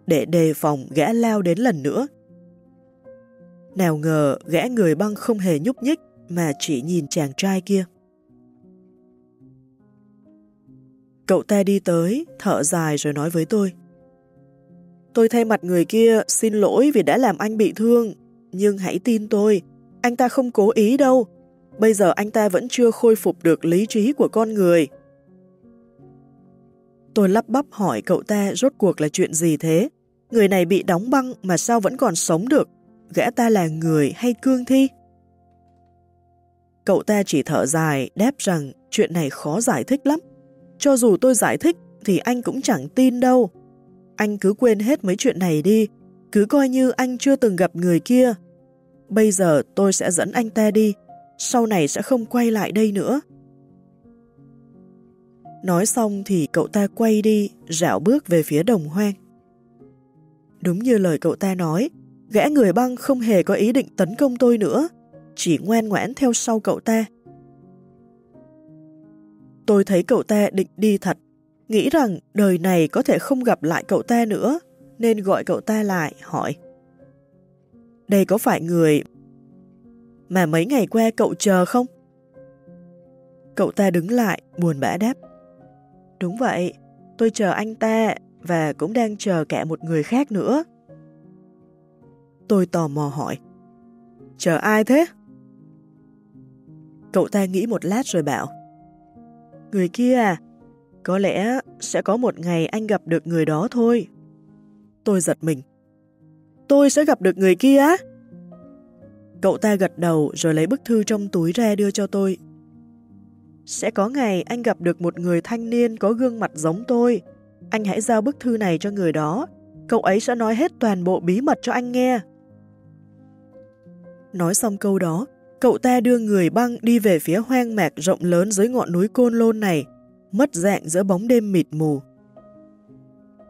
để đề phòng gã lao đến lần nữa. Nào ngờ gã người băng không hề nhúc nhích mà chỉ nhìn chàng trai kia. Cậu ta đi tới, thở dài rồi nói với tôi. Tôi thay mặt người kia xin lỗi vì đã làm anh bị thương, nhưng hãy tin tôi, anh ta không cố ý đâu. Bây giờ anh ta vẫn chưa khôi phục được lý trí của con người. Tôi lắp bắp hỏi cậu ta rốt cuộc là chuyện gì thế? Người này bị đóng băng mà sao vẫn còn sống được? Gã ta là người hay cương thi? Cậu ta chỉ thở dài, đáp rằng chuyện này khó giải thích lắm. Cho dù tôi giải thích thì anh cũng chẳng tin đâu. Anh cứ quên hết mấy chuyện này đi, cứ coi như anh chưa từng gặp người kia. Bây giờ tôi sẽ dẫn anh ta đi, sau này sẽ không quay lại đây nữa. Nói xong thì cậu ta quay đi, rảo bước về phía đồng hoang. Đúng như lời cậu ta nói, gã người băng không hề có ý định tấn công tôi nữa, chỉ ngoan ngoãn theo sau cậu ta. Tôi thấy cậu ta định đi thật, nghĩ rằng đời này có thể không gặp lại cậu ta nữa, nên gọi cậu ta lại, hỏi. Đây có phải người mà mấy ngày qua cậu chờ không? Cậu ta đứng lại, buồn bã đáp. Đúng vậy, tôi chờ anh ta và cũng đang chờ cả một người khác nữa. Tôi tò mò hỏi. Chờ ai thế? Cậu ta nghĩ một lát rồi bảo. Người kia à, có lẽ sẽ có một ngày anh gặp được người đó thôi. Tôi giật mình. Tôi sẽ gặp được người kia á? Cậu ta gật đầu rồi lấy bức thư trong túi ra đưa cho tôi. Sẽ có ngày anh gặp được một người thanh niên có gương mặt giống tôi. Anh hãy giao bức thư này cho người đó. Cậu ấy sẽ nói hết toàn bộ bí mật cho anh nghe. Nói xong câu đó, cậu ta đưa người băng đi về phía hoang mạc rộng lớn dưới ngọn núi Côn Lôn này, mất dạng giữa bóng đêm mịt mù.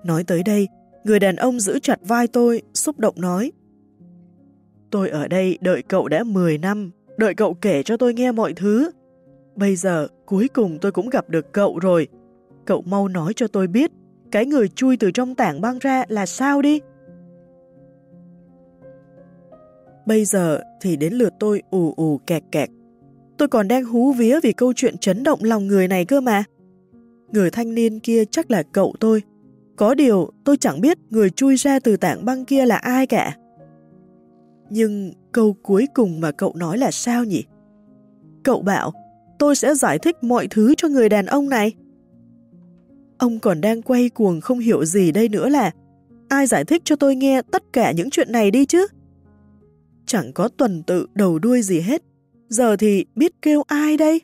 Nói tới đây, người đàn ông giữ chặt vai tôi, xúc động nói. Tôi ở đây đợi cậu đã 10 năm, đợi cậu kể cho tôi nghe mọi thứ. Bây giờ, cuối cùng tôi cũng gặp được cậu rồi. Cậu mau nói cho tôi biết, cái người chui từ trong tảng băng ra là sao đi? Bây giờ thì đến lượt tôi ù ù kẹt kẹt. Tôi còn đang hú vía vì câu chuyện chấn động lòng người này cơ mà. Người thanh niên kia chắc là cậu tôi. Có điều tôi chẳng biết người chui ra từ tảng băng kia là ai cả. Nhưng câu cuối cùng mà cậu nói là sao nhỉ? Cậu bảo, tôi sẽ giải thích mọi thứ cho người đàn ông này. Ông còn đang quay cuồng không hiểu gì đây nữa là ai giải thích cho tôi nghe tất cả những chuyện này đi chứ? Chẳng có tuần tự đầu đuôi gì hết. Giờ thì biết kêu ai đây?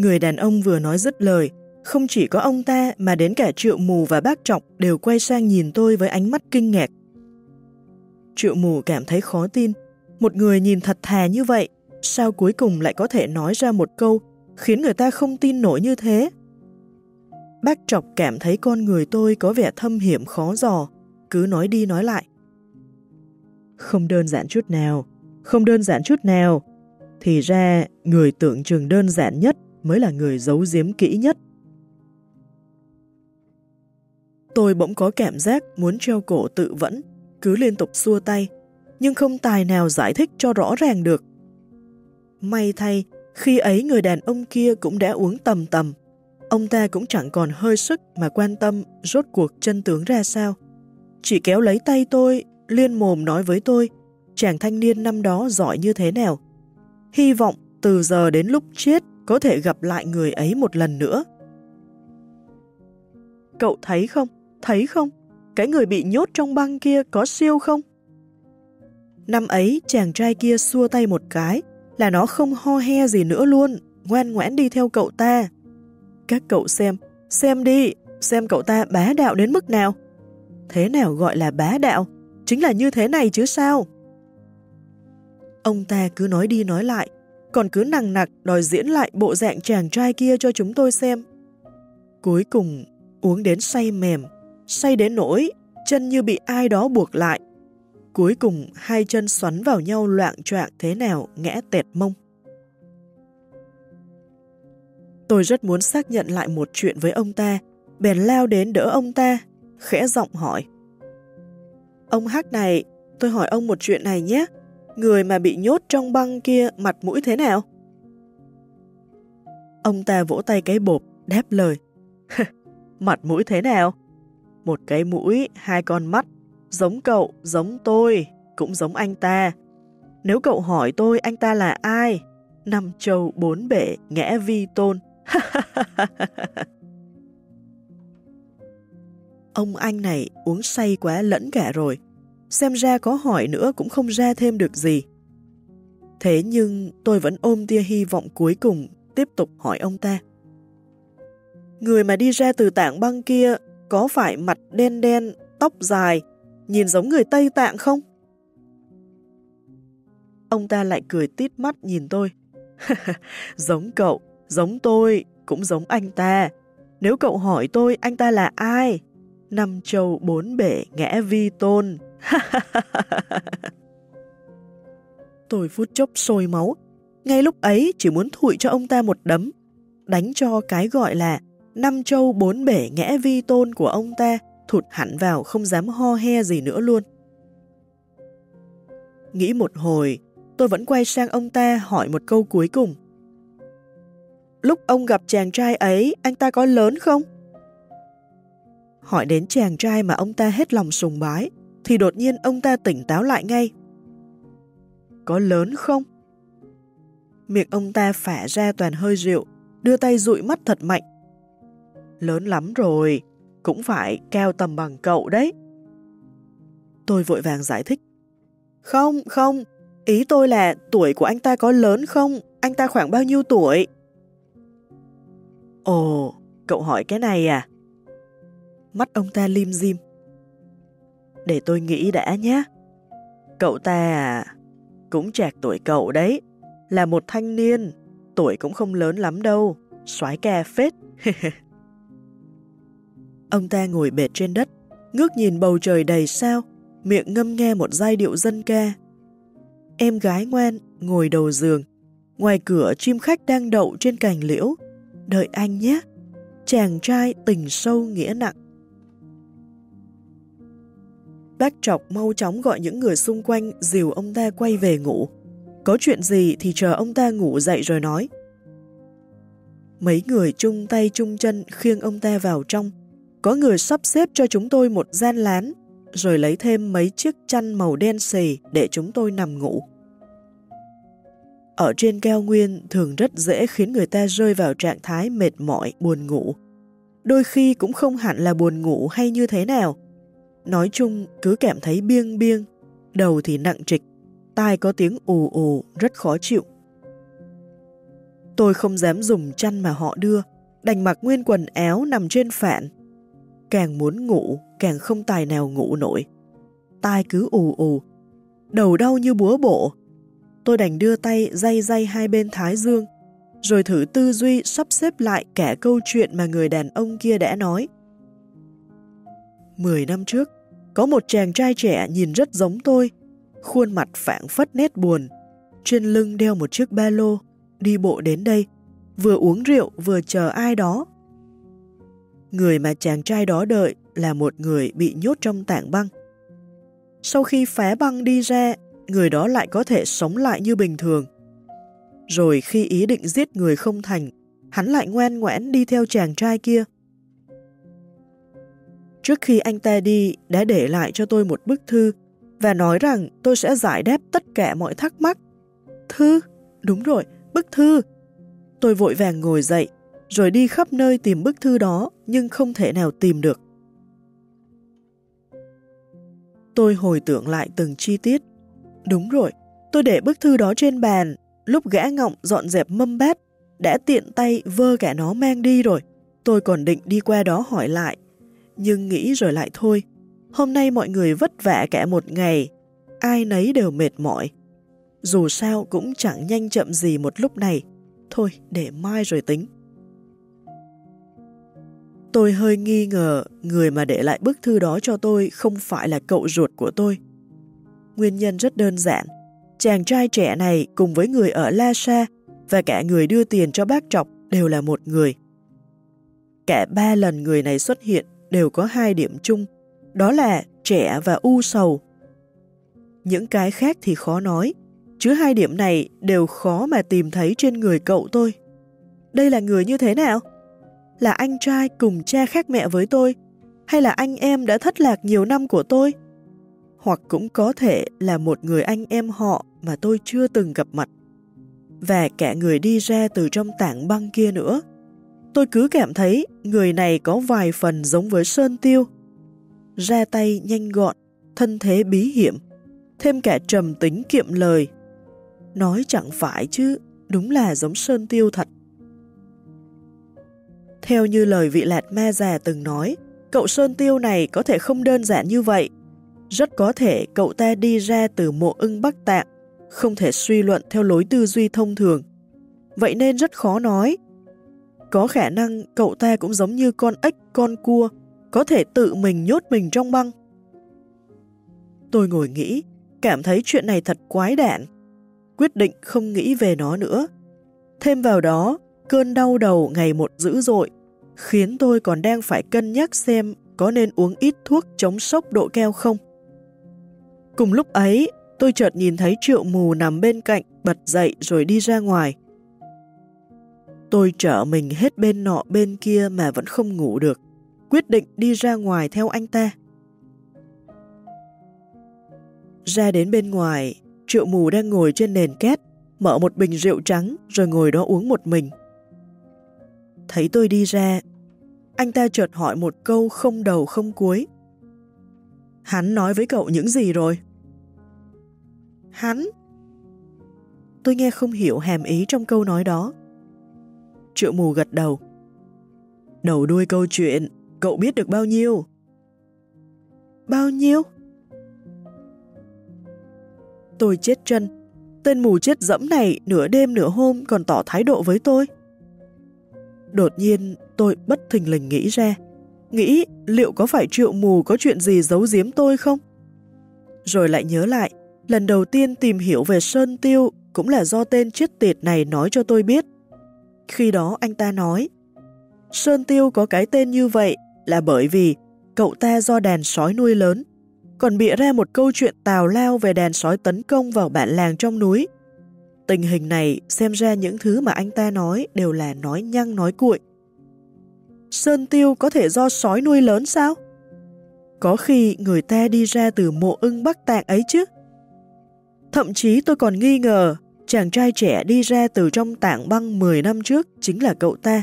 Người đàn ông vừa nói dứt lời, không chỉ có ông ta mà đến cả triệu mù và bác trọng đều quay sang nhìn tôi với ánh mắt kinh ngạc. Triệu mù cảm thấy khó tin, một người nhìn thật thà như vậy, sao cuối cùng lại có thể nói ra một câu khiến người ta không tin nổi như thế? Bác Trọc cảm thấy con người tôi có vẻ thâm hiểm khó dò, cứ nói đi nói lại. Không đơn giản chút nào, không đơn giản chút nào. Thì ra, người tưởng chừng đơn giản nhất mới là người giấu giếm kỹ nhất. Tôi bỗng có cảm giác muốn treo cổ tự vẫn, cứ liên tục xua tay, nhưng không tài nào giải thích cho rõ ràng được. May thay, khi ấy người đàn ông kia cũng đã uống tầm tầm. Ông ta cũng chẳng còn hơi sức mà quan tâm rốt cuộc chân tướng ra sao. Chỉ kéo lấy tay tôi, liên mồm nói với tôi, chàng thanh niên năm đó giỏi như thế nào. Hy vọng từ giờ đến lúc chết có thể gặp lại người ấy một lần nữa. Cậu thấy không? Thấy không? Cái người bị nhốt trong băng kia có siêu không? Năm ấy chàng trai kia xua tay một cái là nó không ho he gì nữa luôn, ngoan ngoãn đi theo cậu ta. Các cậu xem, xem đi, xem cậu ta bá đạo đến mức nào. Thế nào gọi là bá đạo? Chính là như thế này chứ sao? Ông ta cứ nói đi nói lại, còn cứ nằng nặc đòi diễn lại bộ dạng chàng trai kia cho chúng tôi xem. Cuối cùng, uống đến say mềm, say đến nỗi, chân như bị ai đó buộc lại. Cuối cùng, hai chân xoắn vào nhau loạn trạng thế nào, ngã tẹt mông. Tôi rất muốn xác nhận lại một chuyện với ông ta, bèn lao đến đỡ ông ta, khẽ giọng hỏi. Ông Hắc này, tôi hỏi ông một chuyện này nhé. Người mà bị nhốt trong băng kia mặt mũi thế nào? Ông ta vỗ tay cái bộp, đáp lời. mặt mũi thế nào? Một cái mũi, hai con mắt, giống cậu, giống tôi, cũng giống anh ta. Nếu cậu hỏi tôi anh ta là ai? Năm châu bốn bể, ngẽ vi tôn. Ông anh này uống say quá lẫn cả rồi. Xem ra có hỏi nữa cũng không ra thêm được gì. Thế nhưng tôi vẫn ôm tia hy vọng cuối cùng tiếp tục hỏi ông ta. Người mà đi ra từ tảng băng kia có phải mặt đen đen, tóc dài, nhìn giống người Tây Tạng không? Ông ta lại cười tít mắt nhìn tôi. giống cậu, giống tôi, cũng giống anh ta. Nếu cậu hỏi tôi anh ta là ai? Năm châu bốn bể ngã vi tôn. tôi phút chốc sôi máu. Ngay lúc ấy chỉ muốn thụi cho ông ta một đấm. Đánh cho cái gọi là năm châu bốn bể ngẽ vi tôn của ông ta thụt hẳn vào không dám ho he gì nữa luôn. Nghĩ một hồi, tôi vẫn quay sang ông ta hỏi một câu cuối cùng. Lúc ông gặp chàng trai ấy, anh ta có lớn không? Hỏi đến chàng trai mà ông ta hết lòng sùng bái, thì đột nhiên ông ta tỉnh táo lại ngay. Có lớn không? Miệng ông ta phả ra toàn hơi rượu, đưa tay dụi mắt thật mạnh. Lớn lắm rồi, cũng phải cao tầm bằng cậu đấy. Tôi vội vàng giải thích. Không, không, ý tôi là tuổi của anh ta có lớn không? Anh ta khoảng bao nhiêu tuổi? Ồ, cậu hỏi cái này à? Mắt ông ta lim dim. Để tôi nghĩ đã nhé. Cậu ta à, cũng trạc tuổi cậu đấy, là một thanh niên, tuổi cũng không lớn lắm đâu, xoái ca phết. ông ta ngồi bệt trên đất, ngước nhìn bầu trời đầy sao, miệng ngâm nghe một giai điệu dân ca. Em gái ngoan ngồi đầu giường, ngoài cửa chim khách đang đậu trên cành liễu. Đợi anh nhé, chàng trai tình sâu nghĩa nặng. Bác Trọc mau chóng gọi những người xung quanh dìu ông ta quay về ngủ. Có chuyện gì thì chờ ông ta ngủ dậy rồi nói. Mấy người chung tay chung chân khiêng ông ta vào trong. Có người sắp xếp cho chúng tôi một gian lán, rồi lấy thêm mấy chiếc chăn màu đen xì để chúng tôi nằm ngủ. Ở trên cao nguyên thường rất dễ khiến người ta rơi vào trạng thái mệt mỏi, buồn ngủ. Đôi khi cũng không hẳn là buồn ngủ hay như thế nào. Nói chung cứ cảm thấy biêng biêng, đầu thì nặng trịch, tai có tiếng ù ù rất khó chịu. Tôi không dám dùng chăn mà họ đưa, đành mặc nguyên quần áo nằm trên phản. Càng muốn ngủ, càng không tài nào ngủ nổi. Tai cứ ù ù, đầu đau như búa bổ. Tôi đành đưa tay day day hai bên thái dương, rồi thử tư duy sắp xếp lại cả câu chuyện mà người đàn ông kia đã nói. Mười năm trước, có một chàng trai trẻ nhìn rất giống tôi, khuôn mặt phảng phất nét buồn, trên lưng đeo một chiếc ba lô, đi bộ đến đây, vừa uống rượu vừa chờ ai đó. Người mà chàng trai đó đợi là một người bị nhốt trong tảng băng. Sau khi phá băng đi ra, người đó lại có thể sống lại như bình thường. Rồi khi ý định giết người không thành, hắn lại ngoan ngoãn đi theo chàng trai kia. Trước khi anh ta đi, đã để lại cho tôi một bức thư và nói rằng tôi sẽ giải đáp tất cả mọi thắc mắc. Thư? Đúng rồi, bức thư. Tôi vội vàng ngồi dậy, rồi đi khắp nơi tìm bức thư đó, nhưng không thể nào tìm được. Tôi hồi tưởng lại từng chi tiết. Đúng rồi, tôi để bức thư đó trên bàn, lúc gã ngọng dọn dẹp mâm bát, đã tiện tay vơ cả nó mang đi rồi. Tôi còn định đi qua đó hỏi lại, nhưng nghĩ rồi lại thôi. Hôm nay mọi người vất vả cả một ngày, ai nấy đều mệt mỏi. Dù sao cũng chẳng nhanh chậm gì một lúc này. Thôi, để mai rồi tính. Tôi hơi nghi ngờ người mà để lại bức thư đó cho tôi không phải là cậu ruột của tôi. Nguyên nhân rất đơn giản. Chàng trai trẻ này cùng với người ở La Sa và cả người đưa tiền cho bác Trọc đều là một người. Cả ba lần người này xuất hiện đều có hai điểm chung, đó là trẻ và u sầu. Những cái khác thì khó nói, chứ hai điểm này đều khó mà tìm thấy trên người cậu tôi. Đây là người như thế nào? Là anh trai cùng cha khác mẹ với tôi, hay là anh em đã thất lạc nhiều năm của tôi? Hoặc cũng có thể là một người anh em họ mà tôi chưa từng gặp mặt. Và cả người đi ra từ trong tảng băng kia nữa. Tôi cứ cảm thấy người này có vài phần giống với Sơn Tiêu. Ra tay nhanh gọn, thân thế bí hiểm, thêm cả trầm tính kiệm lời Nói chẳng phải chứ, đúng là giống Sơn Tiêu thật. Theo như lời vị lạt ma già từng nói, cậu Sơn Tiêu này có thể không đơn giản như vậy. Rất có thể cậu ta đi ra từ mộ ưng Bắc Tạng, không thể suy luận theo lối tư duy thông thường. Vậy nên rất khó nói. Có khả năng cậu ta cũng giống như con ếch, con cua, có thể tự mình nhốt mình trong băng. Tôi ngồi nghĩ, cảm thấy chuyện này thật quái đản quyết định không nghĩ về nó nữa. Thêm vào đó, cơn đau đầu ngày một dữ dội, khiến tôi còn đang phải cân nhắc xem có nên uống ít thuốc chống sốc độ keo không. Cùng lúc ấy, tôi chợt nhìn thấy triệu mù nằm bên cạnh, bật dậy rồi đi ra ngoài. Tôi trở mình hết bên nọ bên kia mà vẫn không ngủ được, quyết định đi ra ngoài theo anh ta. Ra đến bên ngoài, Triệu mù đang ngồi trên nền két, mở một bình rượu trắng rồi ngồi đó uống một mình. Thấy tôi đi ra, anh ta chợt hỏi một câu không đầu không cuối. Hắn nói với cậu những gì rồi? Hắn? Tôi nghe không hiểu hàm ý trong câu nói đó. Triệu mù gật đầu. Đầu đuôi câu chuyện, cậu biết được bao nhiêu? Bao nhiêu? tôi chết chân. Tên mù chết dẫm này nửa đêm nửa hôm còn tỏ thái độ với tôi. Đột nhiên tôi bất thình lình nghĩ ra, nghĩ liệu có phải triệu mù có chuyện gì giấu giếm tôi không? Rồi lại nhớ lại, lần đầu tiên tìm hiểu về Sơn Tiêu cũng là do tên chết tiệt này nói cho tôi biết. Khi đó anh ta nói, Sơn Tiêu có cái tên như vậy là bởi vì cậu ta do đàn sói nuôi lớn, còn bịa ra một câu chuyện tào lao về đàn sói tấn công vào bản làng trong núi. Tình hình này xem ra những thứ mà anh ta nói đều là nói nhăng nói cuội. Sơn Tiêu có thể do sói nuôi lớn sao? Có khi người ta đi ra từ mộ ưng Bắc Tạng ấy chứ? Thậm chí tôi còn nghi ngờ chàng trai trẻ đi ra từ trong tảng băng 10 năm trước chính là cậu ta.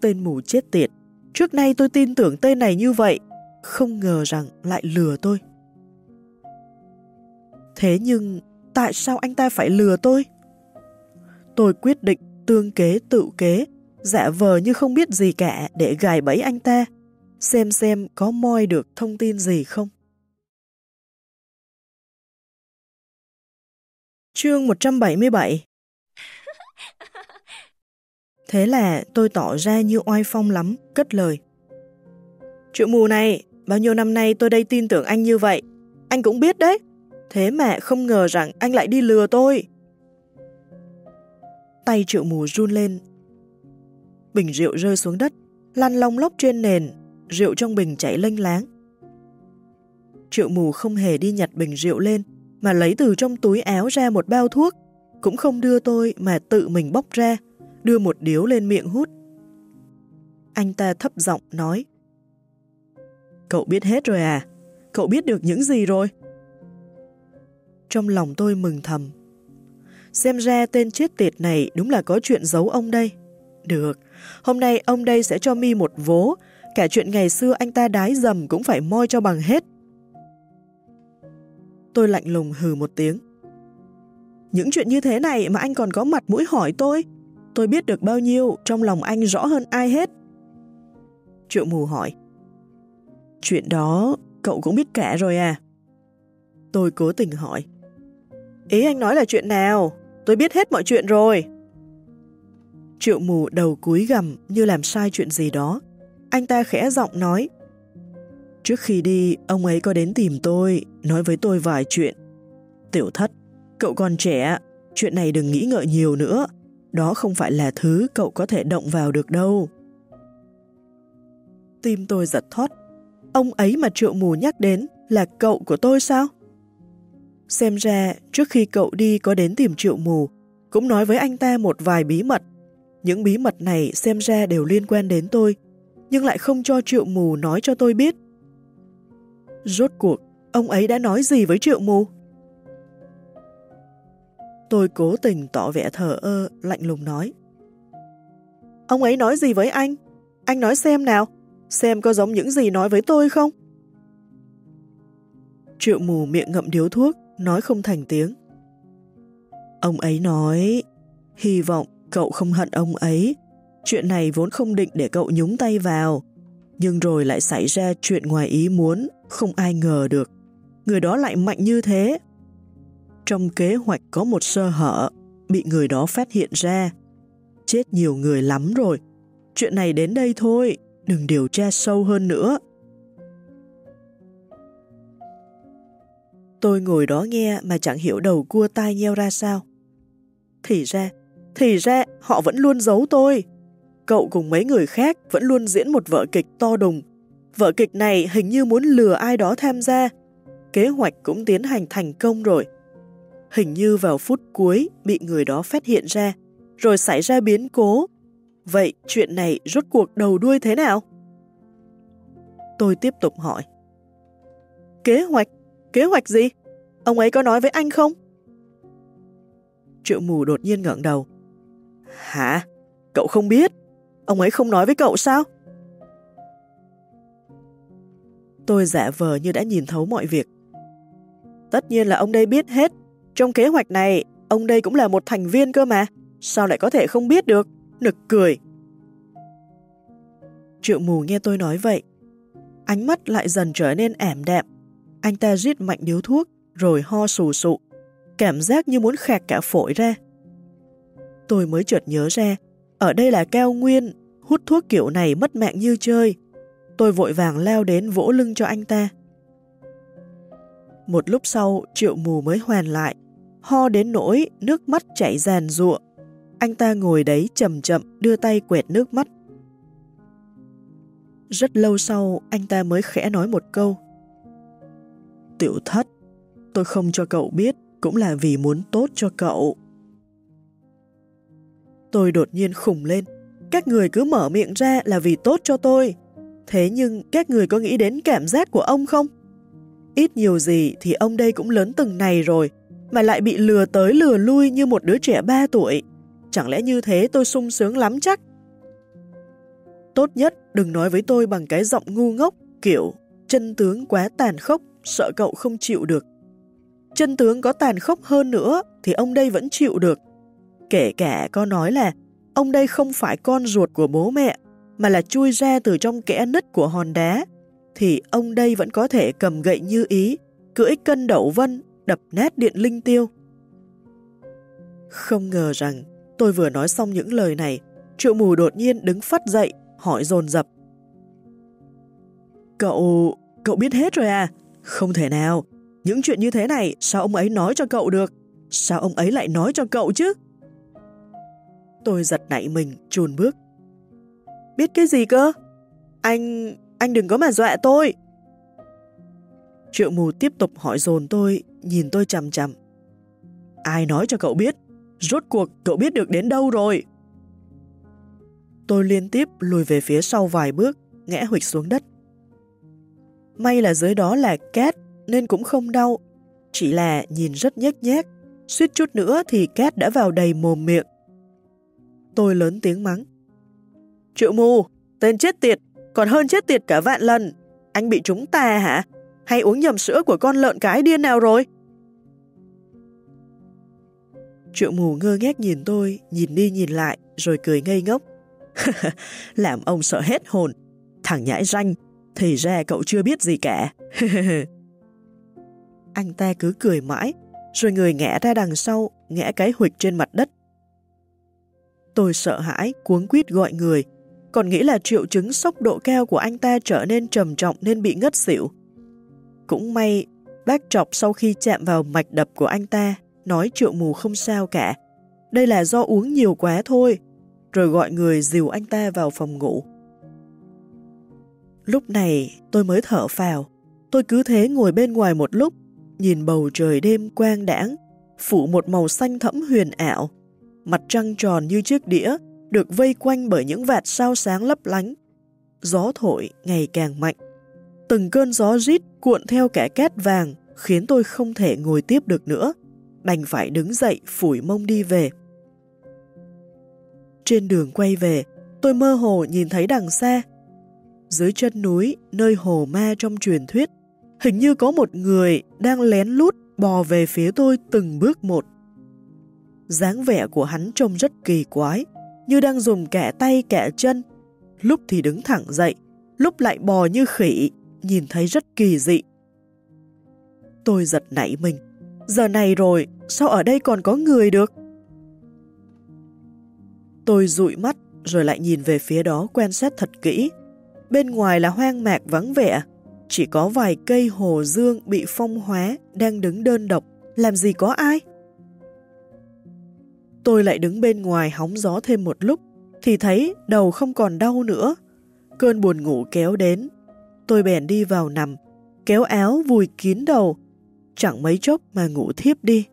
Tên mù chết tiệt, trước nay tôi tin tưởng tên này như vậy, không ngờ rằng lại lừa tôi. Thế nhưng, tại sao anh ta phải lừa tôi? Tôi quyết định tương kế tự kế, giả vờ như không biết gì cả để gài bẫy anh ta, xem xem có moi được thông tin gì không. Chương 177 Thế là tôi tỏ ra như oai phong lắm, cất lời. Triệu mù này, bao nhiêu năm nay tôi đây tin tưởng anh như vậy. Anh cũng biết đấy. Thế mà không ngờ rằng anh lại đi lừa tôi. Tay triệu mù run lên. Bình rượu rơi xuống đất, lăn long lóc trên nền, rượu trong bình chảy lênh láng. Triệu mù không hề đi nhặt bình rượu lên, mà lấy từ trong túi áo ra một bao thuốc, cũng không đưa tôi mà tự mình bóc ra, đưa một điếu lên miệng hút. Anh ta thấp giọng nói, Cậu biết hết rồi à? Cậu biết được những gì rồi? Trong lòng tôi mừng thầm. Xem ra tên chết tiệt này đúng là có chuyện giấu ông đây. Được, hôm nay ông đây sẽ cho mi một vố, cả chuyện ngày xưa anh ta đái dầm cũng phải moi cho bằng hết. Tôi lạnh lùng hừ một tiếng. Những chuyện như thế này mà anh còn có mặt mũi hỏi tôi. Tôi biết được bao nhiêu, trong lòng anh rõ hơn ai hết. Triệu mù hỏi. Chuyện đó cậu cũng biết cả rồi à? Tôi cố tình hỏi. Ý anh nói là chuyện nào? Tôi biết hết mọi chuyện rồi. Triệu mù đầu cúi gầm như làm sai chuyện gì đó. Anh ta khẽ giọng nói. Trước khi đi, ông ấy có đến tìm tôi, nói với tôi vài chuyện. Tiểu thất, cậu còn trẻ, chuyện này đừng nghĩ ngợi nhiều nữa. Đó không phải là thứ cậu có thể động vào được đâu. Tim tôi giật thoát. Ông ấy mà triệu mù nhắc đến là cậu của tôi sao? Xem ra, trước khi cậu đi có đến tìm triệu mù, cũng nói với anh ta một vài bí mật. Những bí mật này xem ra đều liên quan đến tôi, nhưng lại không cho triệu mù nói cho tôi biết. Rốt cuộc, ông ấy đã nói gì với triệu mù? Tôi cố tình tỏ vẻ thờ ơ, lạnh lùng nói. Ông ấy nói gì với anh? Anh nói xem nào, xem có giống những gì nói với tôi không? Triệu mù miệng ngậm điếu thuốc, nói không thành tiếng. Ông ấy nói, hy vọng cậu không hận ông ấy. Chuyện này vốn không định để cậu nhúng tay vào, nhưng rồi lại xảy ra chuyện ngoài ý muốn, không ai ngờ được. Người đó lại mạnh như thế. Trong kế hoạch có một sơ hở, bị người đó phát hiện ra. Chết nhiều người lắm rồi. Chuyện này đến đây thôi, đừng điều tra sâu hơn nữa. Tôi ngồi đó nghe mà chẳng hiểu đầu cua tai nheo ra sao. Thì ra, thì ra họ vẫn luôn giấu tôi. Cậu cùng mấy người khác vẫn luôn diễn một vở kịch to đùng. Vở kịch này hình như muốn lừa ai đó tham gia. Kế hoạch cũng tiến hành thành công rồi. Hình như vào phút cuối bị người đó phát hiện ra, rồi xảy ra biến cố. Vậy chuyện này rốt cuộc đầu đuôi thế nào? Tôi tiếp tục hỏi. Kế hoạch? Kế hoạch gì? Ông ấy có nói với anh không? Triệu mù đột nhiên ngẩng đầu. Hả? Cậu không biết? Ông ấy không nói với cậu sao? Tôi giả vờ như đã nhìn thấu mọi việc. Tất nhiên là ông đây biết hết. Trong kế hoạch này, ông đây cũng là một thành viên cơ mà. Sao lại có thể không biết được? Nực cười. Triệu mù nghe tôi nói vậy. Ánh mắt lại dần trở nên ảm đạm. Anh ta rít mạnh điếu thuốc, rồi ho sù sụ. Cảm giác như muốn khạc cả phổi ra. Tôi mới chợt nhớ ra, ở đây là cao nguyên, hút thuốc kiểu này mất mạng như chơi. Tôi vội vàng leo đến vỗ lưng cho anh ta. Một lúc sau, triệu mù mới hoàn lại. ho đến nỗi nước mắt chảy ràn rụa. Anh ta ngồi đấy chậm chậm đưa tay quẹt nước mắt. Rất lâu sau, anh ta mới khẽ nói một câu. Tiểu thất, tôi không cho cậu biết, cũng là vì muốn tốt cho cậu. Tôi đột nhiên khủng lên. Các người cứ mở miệng ra là vì tốt cho tôi. Thế nhưng các người có nghĩ đến cảm giác của ông không? Ít nhiều gì thì ông đây cũng lớn từng này rồi, mà lại bị lừa tới lừa lui như một đứa trẻ 3 tuổi. Chẳng lẽ như thế tôi sung sướng lắm chắc? Tốt nhất đừng nói với tôi bằng cái giọng ngu ngốc, kiểu chân tướng quá tàn khốc, sợ cậu không chịu được. Chân tướng có tàn khốc hơn nữa thì ông đây vẫn chịu được. Kể cả có nói là ông đây không phải con ruột của bố mẹ, mà là chui ra từ trong kẽ nứt của hòn đá, thì ông đây vẫn có thể cầm gậy như ý, cưỡi cân đậu vân, đập nát điện linh tiêu. Không ngờ rằng tôi vừa nói xong những lời này, triệu mù đột nhiên đứng phát dậy, hỏi dồn dập. Cậu... cậu biết hết rồi à? Không thể nào. Những chuyện như thế này sao ông ấy nói cho cậu được? Sao ông ấy lại nói cho cậu chứ? Tôi giật nảy mình, chùn bước. Biết cái gì cơ? Anh... anh đừng có mà dọa tôi. Triệu mù tiếp tục hỏi dồn tôi, nhìn tôi chằm chằm. Ai nói cho cậu biết? Rốt cuộc cậu biết được đến đâu rồi? Tôi liên tiếp lùi về phía sau vài bước, ngã huỵch xuống đất. May là dưới đó là két nên cũng không đau, chỉ là nhìn rất nhếch nhác, suýt chút nữa thì két đã vào đầy mồm miệng. Tôi lớn tiếng mắng. Triệu mù, tên chết tiệt, còn hơn chết tiệt cả vạn lần. Anh bị chúng ta hả? Hay uống nhầm sữa của con lợn cái điên nào rồi? Triệu mù ngơ ngác nhìn tôi, nhìn đi nhìn lại, rồi cười ngây ngốc. Làm ông sợ hết hồn. Thằng nhãi ranh, thì ra cậu chưa biết gì cả. Anh ta cứ cười mãi, rồi người ngã ra đằng sau, ngã cái huịch trên mặt đất. Tôi sợ hãi, cuống quýt gọi người, còn nghĩ là triệu chứng sốc độ cao của anh ta trở nên trầm trọng nên bị ngất xỉu. Cũng may, bác trọc sau khi chạm vào mạch đập của anh ta, nói triệu mù không sao cả. Đây là do uống nhiều quá thôi, rồi gọi người dìu anh ta vào phòng ngủ. Lúc này tôi mới thở phào, tôi cứ thế ngồi bên ngoài một lúc, nhìn bầu trời đêm quang đãng, phủ một màu xanh thẫm huyền ảo, mặt trăng tròn như chiếc đĩa, được vây quanh bởi những vạt sao sáng lấp lánh. Gió thổi ngày càng mạnh. Từng cơn gió rít cuộn theo kẻ cát vàng khiến tôi không thể ngồi tiếp được nữa, đành phải đứng dậy phủi mông đi về. Trên đường quay về, tôi mơ hồ nhìn thấy đằng xa. Dưới chân núi, nơi hồ ma trong truyền thuyết, hình như có một người đang lén lút bò về phía tôi từng bước một dáng vẻ của hắn trông rất kỳ quái, như đang dùng kẻ tay kẻ chân, lúc thì đứng thẳng dậy, lúc lại bò như khỉ, nhìn thấy rất kỳ dị. Tôi giật nảy mình, giờ này rồi, sao ở đây còn có người được? Tôi dụi mắt rồi lại nhìn về phía đó quan sát thật kỹ. Bên ngoài là hoang mạc vắng vẻ, chỉ có vài cây hồ dương bị phong hóa đang đứng đơn độc, làm gì có ai? Tôi lại đứng bên ngoài hóng gió thêm một lúc, thì thấy đầu không còn đau nữa. Cơn buồn ngủ kéo đến, tôi bèn đi vào nằm, kéo áo vùi kín đầu, chẳng mấy chốc mà ngủ thiếp đi.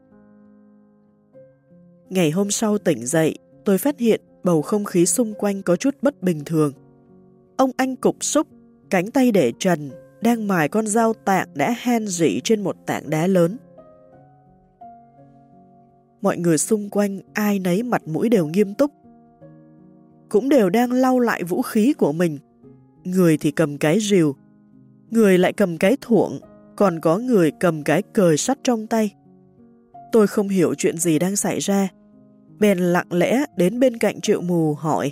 Ngày hôm sau tỉnh dậy, tôi phát hiện bầu không khí xung quanh có chút bất bình thường. Ông anh cục xúc, cánh tay để trần, đang mài con dao tạng đã hen rỉ trên một tảng đá lớn. Mọi người xung quanh ai nấy mặt mũi đều nghiêm túc. Cũng đều đang lau lại vũ khí của mình. Người thì cầm cái rìu, người lại cầm cái thuộng, còn có người cầm cái cời sắt trong tay. Tôi không hiểu chuyện gì đang xảy ra. Bèn lặng lẽ đến bên cạnh triệu mù hỏi.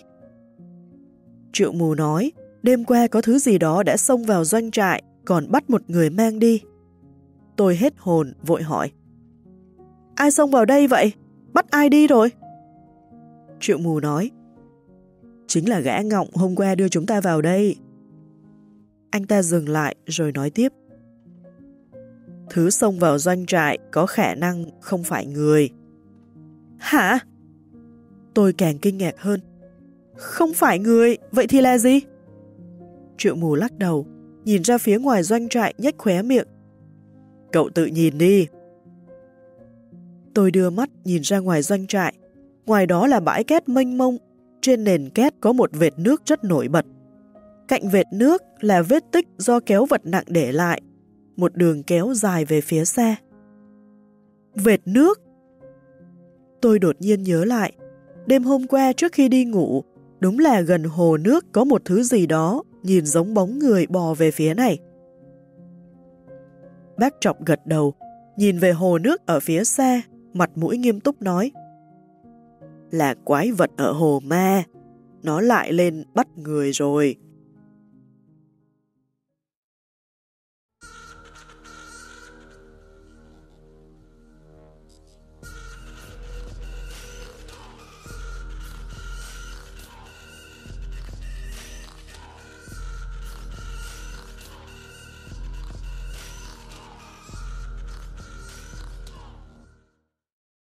Triệu mù nói, đêm qua có thứ gì đó đã xông vào doanh trại, còn bắt một người mang đi. Tôi hết hồn, vội hỏi. Ai xông vào đây vậy? Bắt ai đi rồi? Triệu mù nói. Chính là gã ngọng hôm qua đưa chúng ta vào đây. Anh ta dừng lại rồi nói tiếp. thứ xông vào doanh trại có khả năng không phải người. Hả? Tôi càng kinh ngạc hơn. Không phải người, vậy thì là gì? Triệu mù lắc đầu, nhìn ra phía ngoài doanh trại nhếch khóe miệng. Cậu tự nhìn đi. Tôi đưa mắt nhìn ra ngoài doanh trại. Ngoài đó là bãi két mênh mông, trên nền két có một vệt nước rất nổi bật. Cạnh vệt nước là vết tích do kéo vật nặng để lại, một đường kéo dài về phía xe. Vệt nước? Tôi đột nhiên nhớ lại, đêm hôm qua trước khi đi ngủ, đúng là gần hồ nước có một thứ gì đó nhìn giống bóng người bò về phía này. Bác Trọng gật đầu, nhìn về hồ nước ở phía xa, mặt mũi nghiêm túc nói. Là quái vật ở hồ ma, nó lại lên bắt người rồi.